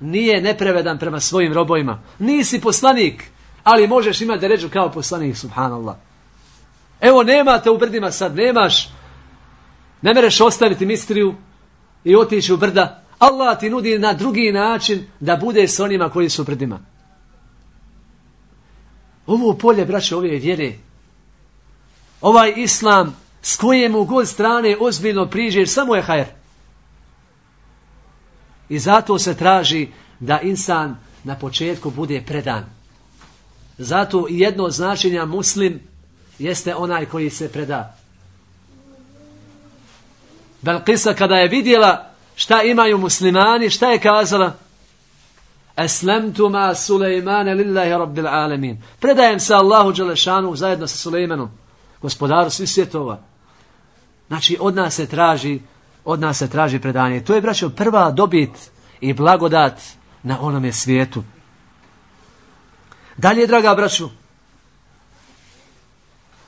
nije neprevedan prema svojim robojima. Nisi poslanik, ali možeš imati da ređu kao poslanik, subhanallah. Evo, nemate u brdima sad, nemaš, ne mereš ostaviti mistriju i otići u brda. Allah ti nudi na drugi način da budeš s onima koji su u brdima. Ovo polje, braće, ove vjere, ovaj islam s kojem u god strane ozbiljno priđeš, samo je hajr. I zato se traži da insan na početku bude predan. Zato jedno od značenja muslim jeste onaj koji se preda. Belkisa kada je vidjela šta imaju muslimani, šta je kazala? Eslemtu ma Sulejmane lillahi rabbil alemin. Predajem se Allahu Đelešanu zajedno sa Sulejmanom, gospodaru svih svjetova. Znači, od nas se traži, od nas se traži predanje. To je, braćo, prva dobit i blagodat na onome svijetu. Dalje, draga braću,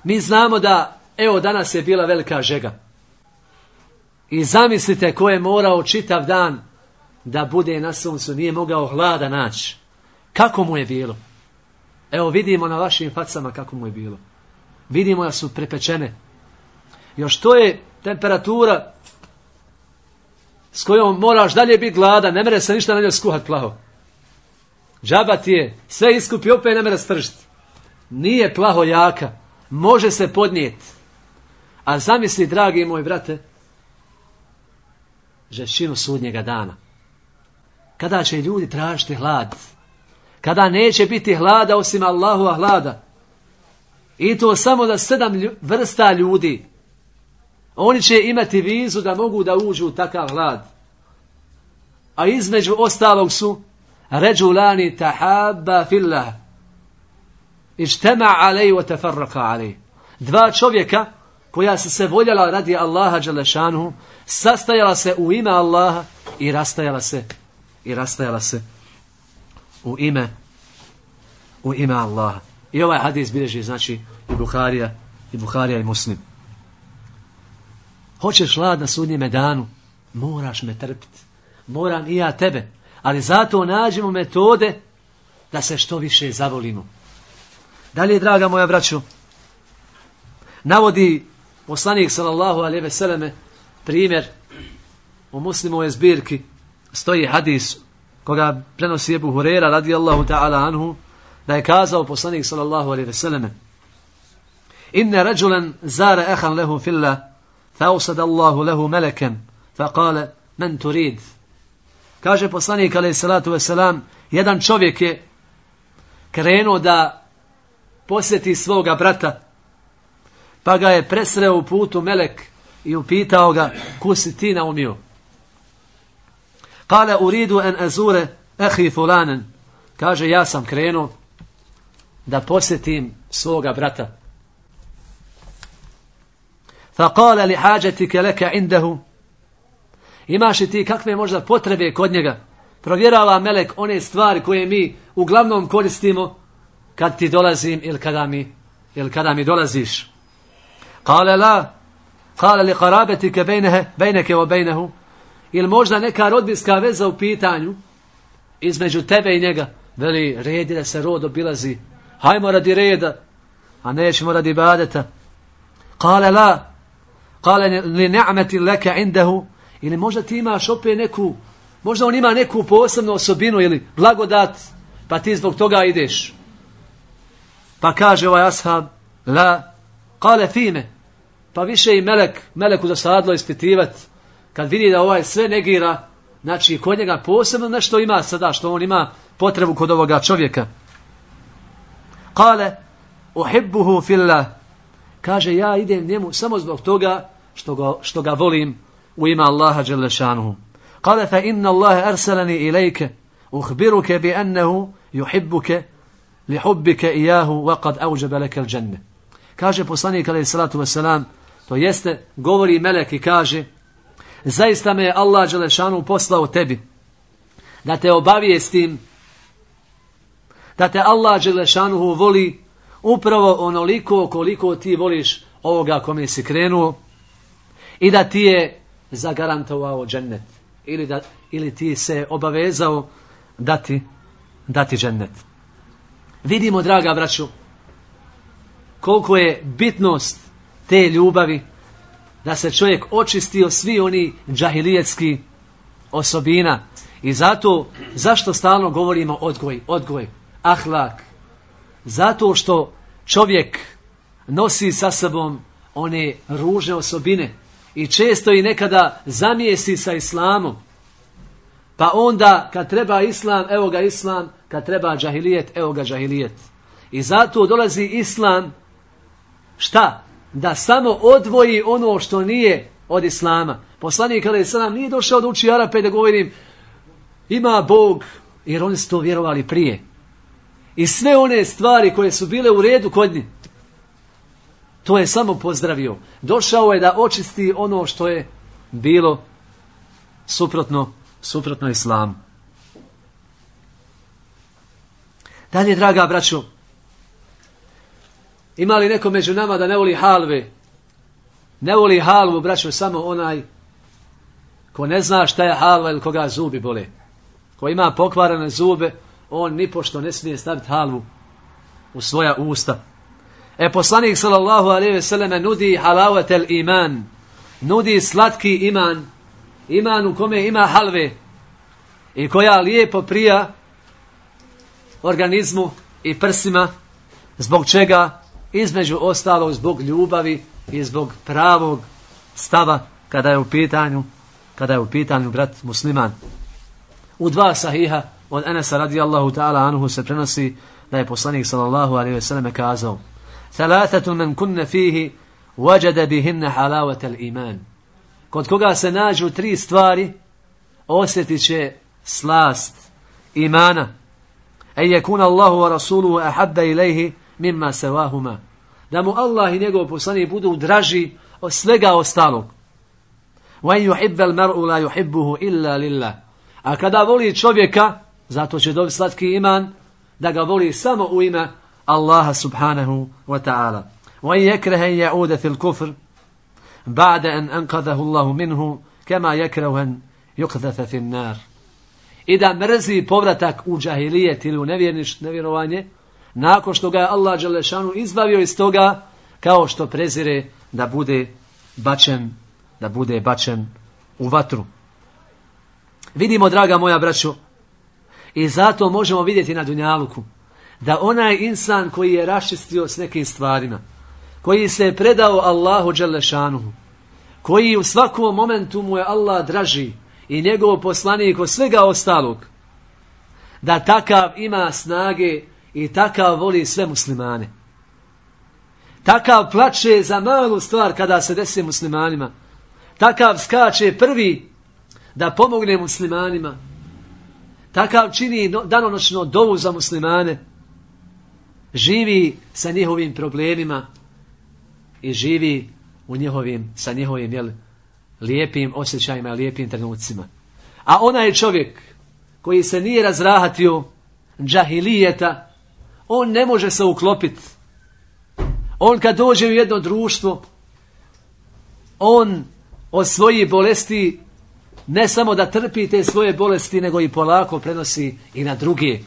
mi znamo da, evo, danas je bila velika žega. I zamislite ko je morao čitav dan da bude na suncu, nije mogao hlada naći. Kako mu je bilo? Evo vidimo na vašim facama kako mu je bilo. Vidimo da su prepečene. Još to je temperatura s kojom moraš dalje biti gladan, ne mere se ništa na njoj skuhat plaho. Džaba ti je, sve iskupi opet ne mere spržiti. Nije plaho jaka, može se podnijeti. A zamisli, dragi moj brate, žešinu sudnjega dana. Kada će ljudi tražiti hlad? Kada neće biti hlada osim Allahu hlada? I to samo da sedam vrsta ljudi. Oni će imati vizu da mogu da uđu u takav hlad. A između ostalog su ređulani tahabba fillah. Ištema alej wa tafarraka alej. Dva čovjeka koja se se voljela radi Allaha Đalešanu, sastajala se u ime Allaha i rastajala se i rastajala se u ime u ime Allaha. I ovaj hadis bilježi znači i Buharija i Buharija i Muslim. Hoćeš lad na sudnjeme danu, moraš me trpiti. Moram i ja tebe. Ali zato nađemo metode da se što više zavolimo. Dalje, draga moja braću, navodi poslanik sallallahu alaihi ve selleme primjer u muslimove zbirki stoji hadis koga prenosi Ebu Hurera radijallahu ta'ala anhu da je kazao poslanik sallallahu alaihi ve selleme inne rajulan zare ehan lehu fillah fausad الله lehu ملكا fa من men turid kaže poslanik alaihi salatu ve selam jedan čovjek je krenuo da posjeti svoga brata pa ga je presreo u putu melek i upitao ga ko si ti naumio. Kale uridu en azure ehi fulanen. Kaže ja sam krenuo da posjetim svoga brata. فقال لحاجتك li عنده Imaš li ti kakve možda potrebe kod njega? Provjerava melek one stvari koje mi uglavnom koristimo kad ti dolazim ili kada mi, ili kada mi dolaziš. Kale la, kale li karabetike bejnehe, bejneke o bejnehu, ili možda neka rodbinska veza u pitanju, između tebe i njega. Veli, redi da se rod obilazi. Hajmo radi reda, a nećemo radi badeta. Kale la, kale li ni'meti leke indahu, ili možda ti imaš opet neku, možda on ima neku posebnu osobinu ili blagodat, pa ti zbog toga ideš. Pa kaže ovaj ashab, la, kale fime, pa više i melek, meleku zasadlo ispitivat, kad vidi da ovaj sve negira, znači kod njega posebno nešto ima sada, što on ima potrebu kod ovoga čovjeka. Kale, uhibbuhu fillah, kaže ja idem njemu samo zbog toga što ga, što ga volim u ima Allaha Đelešanuhu. Kale fa inna Allahe arsalani ilajke, uhbiruke bi ennehu juhibbuke li hubbike ijahu waqad auđebe leke l'đenne. Kaže poslanik alaih salatu wasalam, to jeste, govori melek i kaže, zaista me je Allah Đelešanu poslao tebi, da te obavijestim, da te Allah Đelešanuhu voli upravo onoliko koliko ti voliš ovoga kome si krenuo i da ti je zagarantovao džennet ili, da, ili ti se obavezao dati, dati džennet. Vidimo, draga braću, koliko je bitnost te ljubavi da se čovjek očistio svi oni džahilijetski osobina. I zato, zašto stalno govorimo odgoj, odgoj, ahlak? Zato što čovjek nosi sa sobom one ružne osobine i često i nekada zamijesi sa islamom. Pa onda kad treba islam, evo ga islam, kad treba džahilijet, evo ga džahilijet. I zato dolazi islam, šta? Da samo odvoji ono što nije od islama. Poslanik kada je sam nije došao da uči Arape da govorim ima Bog, jer oni su to vjerovali prije. I sve one stvari koje su bile u redu kod njih, to je samo pozdravio. Došao je da očisti ono što je bilo suprotno, suprotno islamu. Dalje, draga braćo, ima li neko među nama da ne voli halve? Ne voli halvu, braćo, samo onaj ko ne zna šta je halva ili koga zubi bole. Ko ima pokvarane zube, on ni pošto ne smije staviti halvu u svoja usta. E poslanik sallallahu alejhi ve selleme nudi halavatel iman. Nudi slatki iman. Iman u kome ima halve i koja lijepo prija organizmu i prsima zbog čega između ostalog zbog ljubavi i zbog pravog stava kada je u pitanju kada je u pitanju brat musliman. U dva sahiha od Enesa radijallahu ta'ala anhu se prenosi da je poslanik sallallahu alaihi ve selleme kazao Thalathat man kunna fihi wajada bihinna halawata al-iman. Kod koga se nađu tri stvari, osjetiće slast imana. Ej yakun Allahu wa rasuluhu ahabba ilayhi mimma sawahuma. Da mu Allah i njegov poslanik budu draži od svega ostalog. Wa yuhibbu al-mar'u la yuhibbuhu illa lillah. A kada voli čovjeka, zato će dobiti slatki iman, da ga voli samo u ime الله سبحانه وتعالى وأن يكره أن يعود في الكفر بعد أن أنقذه الله منه كما يكره أن يقذف في النار إذا مرزي povratak u džahilijet ili u nevjerniš, nevjerovanje, nakon što ga je Allah Đalešanu izbavio iz toga, kao što prezire da bude bačen, da bude bačen u vatru. Vidimo, draga moja braćo, i zato možemo vidjeti na Dunjaluku, da onaj insan koji je rašistio s nekim stvarima, koji se je predao Allahu Đelešanuhu, koji u svakom momentu mu je Allah draži i njegov poslanik od svega ostalog, da takav ima snage i takav voli sve muslimane. Takav plače za malu stvar kada se desi muslimanima. Takav skače prvi da pomogne muslimanima. Takav čini danonočno dovu za muslimane živi sa njihovim problemima i živi u njihovim, sa njihovim jel, lijepim osjećajima, lijepim trenucima. A onaj čovjek koji se nije razrahatio džahilijeta, on ne može se uklopiti. On kad dođe u jedno društvo, on od svojih bolesti ne samo da trpi te svoje bolesti, nego i polako prenosi i na druge.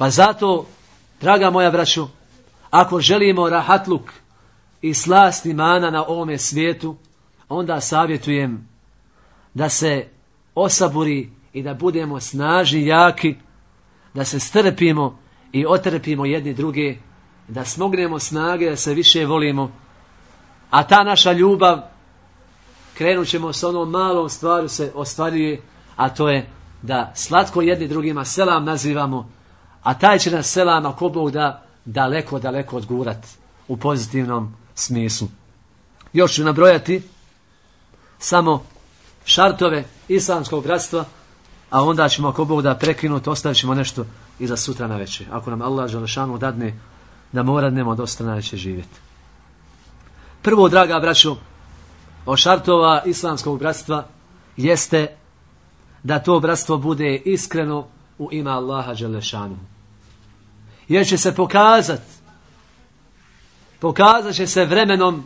Pa zato, draga moja braćo, ako želimo rahatluk i slast imana na ovome svijetu, onda savjetujem da se osaburi i da budemo snažni, jaki, da se strpimo i otrpimo jedni druge, da smognemo snage, da se više volimo, a ta naša ljubav, krenut ćemo s onom malom stvaru se ostvaruje, a to je da slatko jedni drugima selam nazivamo, a taj će nas selam, ako Bog da, daleko, daleko odgurat u pozitivnom smislu. Još ću nabrojati samo šartove islamskog bratstva, a onda ćemo ako Bog da prekinuti, ostavit ćemo nešto i za sutra na večer. Ako nam Allah Želešanu dadne da mora dnemo dosta na večer živjeti. Prvo, draga braćo, o šartova islamskog bratstva jeste da to bratstvo bude iskreno u ima Allaha Đelešanu. Jer će se pokazat, pokazat će se vremenom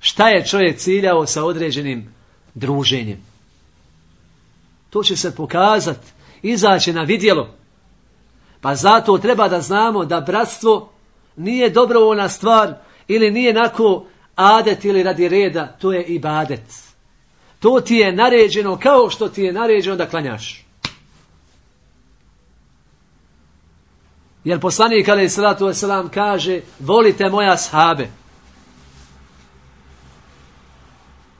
šta je čovjek ciljao sa određenim druženjem. To će se pokazat, izaće na vidjelo. Pa zato treba da znamo da bratstvo nije dobrovoljna stvar ili nije nako adet ili radi reda, to je ibadet. To ti je naređeno kao što ti je naređeno da klanjaš. Jer poslanik alaih salatu wasalam kaže volite moja sahabe.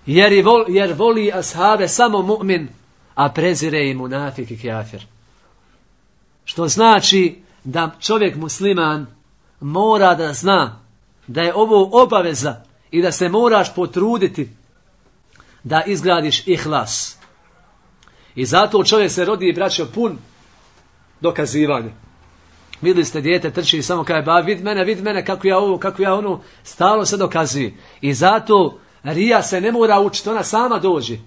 Jer, vol, jer voli ashabe samo mu'min, a prezire i munafik i kjafir. Što znači da čovjek musliman mora da zna da je ovo obaveza i da se moraš potruditi da izgradiš ihlas. I zato čovjek se rodi i braćo pun dokazivanja. Vidjeli ste dijete trči samo kaj ba vid mene, vid mene kako ja ovo, kako ja ono, stalo se dokazuje. I zato Rija se ne mora učiti, ona sama dođe.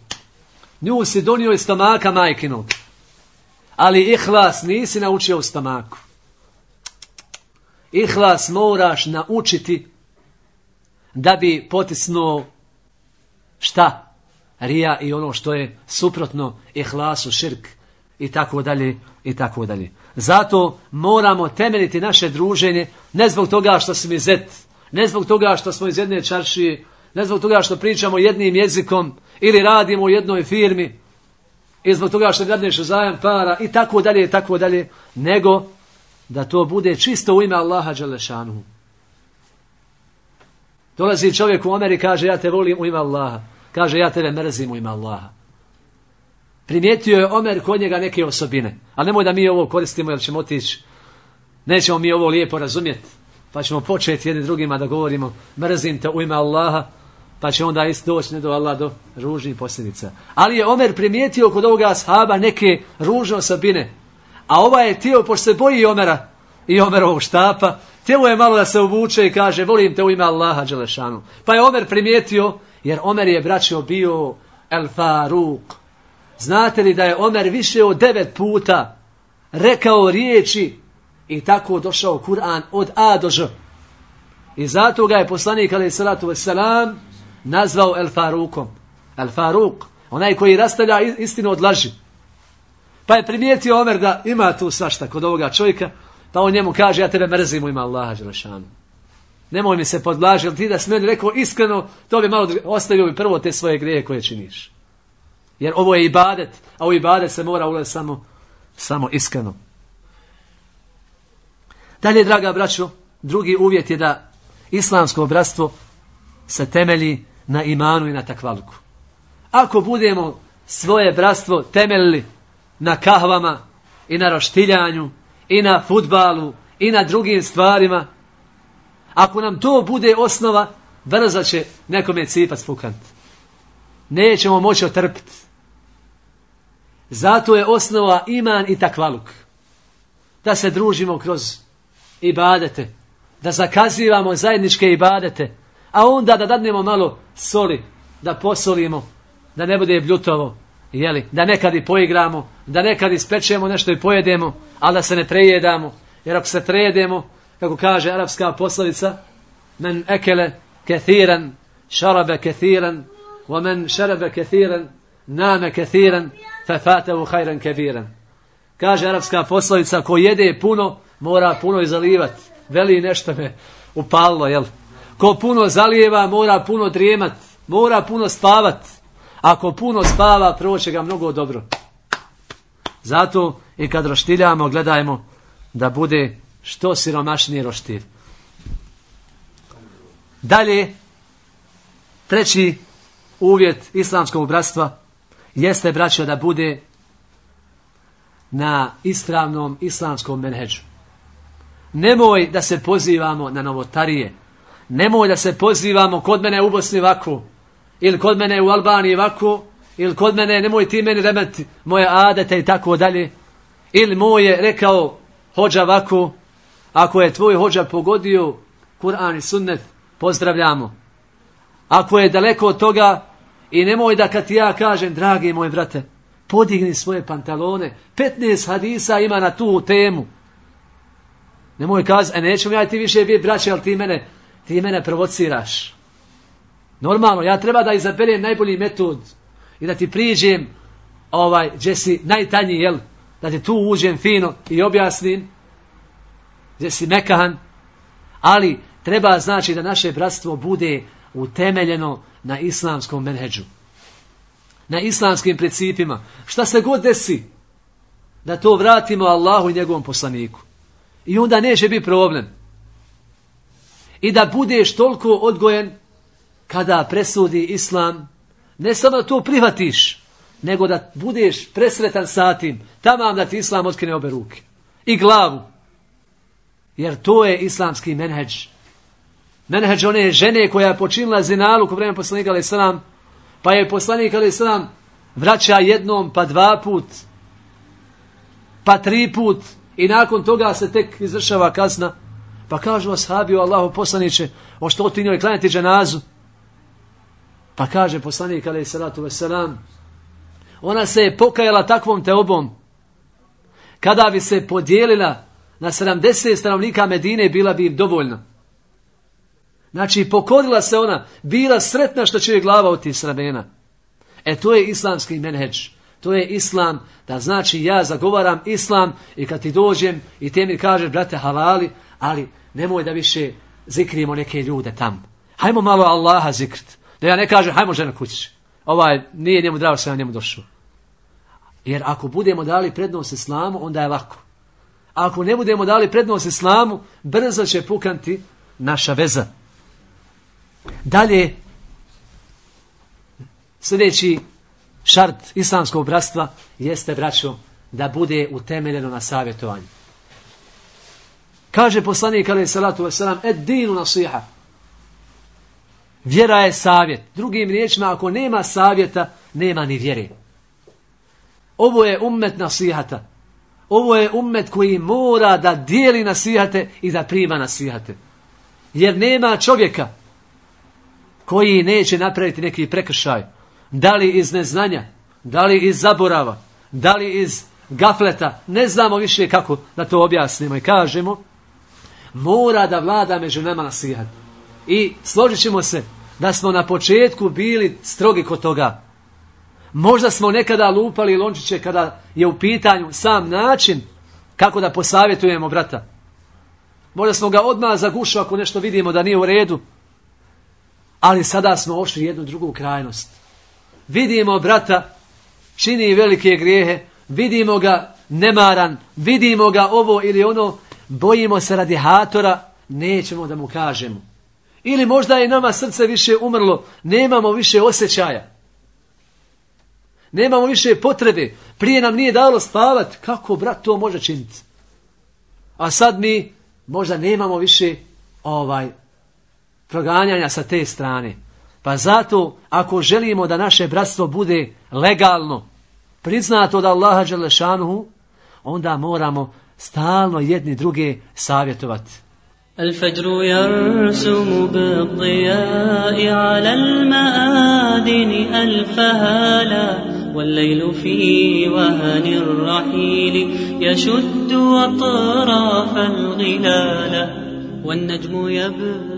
Nju si donio iz stomaka majkinog. Ali ihlas nisi naučio u stomaku. Ihlas moraš naučiti da bi potisnuo šta? Rija i ono što je suprotno ihlasu, širk i tako dalje i tako dalje. Zato moramo temeljiti naše druženje ne zbog toga što smo zet, ne zbog toga što smo iz jedne čaršije, ne zbog toga što pričamo jednim jezikom ili radimo u jednoj firmi i zbog toga što gradneš zajam para i tako dalje i tako dalje, nego da to bude čisto u ime Allaha Đalešanu. Dolazi čovjek u Ameri kaže ja te volim u ime Allaha. Kaže ja tebe mrzim u ime Allaha. Primijetio je Omer kod njega neke osobine. Ali nemoj da mi ovo koristimo jer ćemo otići. Nećemo mi ovo lijepo razumjeti. Pa ćemo početi jednim drugima da govorimo mrzim te u ime Allaha. Pa će onda isto doći ne do Allah do ružnih posljedica. Ali je Omer primijetio kod ovoga ashaba neke ružne osobine. A ova je tijelo, pošto se boji Omera i Omerovog štapa, tijelo je malo da se uvuče i kaže, volim te u ime Allaha, Đelešanu. Pa je Omer primijetio, jer Omer je, braćo, bio El Faruk. Znate li da je Omer više od devet puta rekao riječi i tako došao Kur'an od A do Ž. I zato ga je poslanik, alaih salatu wasalam, nazvao El Farukom. El Faruk, onaj koji rastavlja istinu od laži. Pa je primijetio Omer da ima tu svašta kod ovoga čovjeka, pa on njemu kaže, ja tebe mrzim u ima Allaha Đelešanu. Nemoj mi se podlaži, ti da si meni rekao iskreno, to bi malo ostavio bi prvo te svoje greje koje činiš. Jer ovo je ibadet, a u ibadet se mora ulaz samo, samo iskreno. Dalje, draga braćo, drugi uvjet je da islamsko bratstvo se temelji na imanu i na takvaluku. Ako budemo svoje bratstvo temeljili na kahvama i na roštiljanju i na futbalu i na drugim stvarima, ako nam to bude osnova, brzo će nekome cipac fukant. Nećemo moći otrpiti. Zato je osnova iman i takvaluk. Da se družimo kroz ibadete, da zakazivamo zajedničke ibadete, a onda da dadnemo malo soli, da posolimo, da ne bude bljutovo, jeli, da nekad i poigramo, da nekad ispečemo nešto i pojedemo, ali da se ne prejedamo. Jer ako se prejedemo, kako kaže arapska poslovica, men ekele kethiran, šarabe kethiran, wa men šarabe kethiran, name kethiran, fa fatahu hajran kabiran. Kaže arapska poslovica, ko jede puno, mora puno i zalivat. Veli nešto me upalilo, jel? Ko puno zalijeva, mora puno drijemat, mora puno spavat. Ako puno spava, proće ga mnogo dobro. Zato i kad roštiljamo, gledajmo da bude što siromašniji roštilj. Dalje, treći uvjet islamskog bratstva jeste, braćo, da bude na ispravnom islamskom menheđu. Nemoj da se pozivamo na novotarije. Nemoj da se pozivamo kod mene u Bosni ovako, ili kod mene u Albaniji ovako, ili kod mene nemoj ti meni remeti moje adete i tako dalje. Ili moj je rekao hođa ovako, ako je tvoj hođa pogodio Kur'an i sunnet, pozdravljamo. Ako je daleko od toga i nemoj da kad ja kažem, dragi moj brate, podigni svoje pantalone, 15 hadisa ima na tu temu. Nemoj kazati, e neću ja ti više biti braće, ali ti mene, ti mene provociraš. Normalno, ja treba da izaberem najbolji metod i da ti priđem ovaj, gdje si najtanji, jel? Da ti tu uđem fino i objasnim gdje si mekahan, ali treba znači da naše bratstvo bude utemeljeno na islamskom menheđu. Na islamskim principima. Šta se god desi, da to vratimo Allahu i njegovom poslaniku. I onda neće biti problem. I da budeš toliko odgojen kada presudi islam, ne samo da to prihvatiš, nego da budeš presretan sa tim, tamam da ti islam otkine obe ruke. I glavu. Jer to je islamski menheđ. Menheđ one žene koja je počinila zinalu ko vreme poslanika ali sram, pa je poslanik ali sram vraća jednom pa dva put, pa tri put i nakon toga se tek izvršava kazna. Pa kažu ashabiju Allahu poslaniće, o što ti njoj klanjati dženazu? Pa kaže poslanik ali salatu veselam, ona se je pokajala takvom teobom, kada bi se podijelila na 70 stanovnika Medine bila bi im dovoljna. Znači, pokorila se ona, bila sretna što će je glava oti s ramena. E, to je islamski menheđ. To je islam, da znači ja zagovaram islam i kad ti dođem i te mi kaže, brate, halali, ali nemoj da više zikrimo neke ljude tam. Hajmo malo Allaha zikrit. Da ja ne kažem, hajmo žena kući. Ovaj, nije njemu drago sam njemu došao. Jer ako budemo dali prednost islamu, onda je lako ako ne budemo dali prednost islamu, brzo će pukanti naša veza. Dalje, sljedeći šart islamskog bratstva jeste, braćo, da bude utemeljeno na savjetovanju. Kaže poslanik alaih salatu wasalam, ed dinu nasiha. Vjera je savjet. Drugim riječima, ako nema savjeta, nema ni vjere. Ovo je ummet nasihata. Ovo je ummet koji mora da dijeli nasihate i da prima nasihate. Jer nema čovjeka koji neće napraviti neki prekršaj. Da li iz neznanja, da li iz zaborava, da li iz gafleta. Ne znamo više kako da to objasnimo i kažemo. Mora da vlada među nama nasihat. I složit se da smo na početku bili strogi kod toga. Možda smo nekada lupali lončiće kada je u pitanju sam način kako da posavjetujemo brata. Možda smo ga odmah zagušao ako nešto vidimo da nije u redu. Ali sada smo ošli jednu drugu krajnost. Vidimo brata, čini velike grijehe, vidimo ga nemaran, vidimo ga ovo ili ono, bojimo se radihatora, nećemo da mu kažemo. Ili možda je nama srce više umrlo, nemamo više osjećaja. Nemamo više potrebe. Prije nam nije dalo spavat. Kako brat to može činiti? A sad mi možda nemamo više ovaj proganjanja sa te strane. Pa zato ako želimo da naše bratstvo bude legalno, priznato od Allaha Đelešanuhu, onda moramo stalno jedni druge savjetovati. الفجر يرسم بالضياء على المآدن ألفهالا والليل في وهن الرحيل يشد أطراف الغلال والنجم يبدو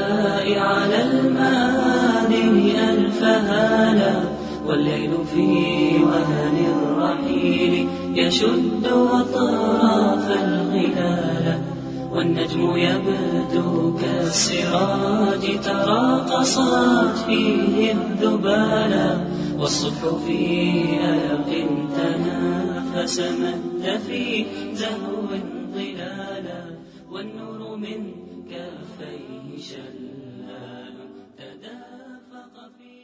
والليل في وهن الرحيل يشد أطراف الغلال والنجم يبدو كالسراج تراقصت فيه الذبالا والصبح في آق تنافس مد في زهو ظلالا والنور من كافيه شلال تدافق في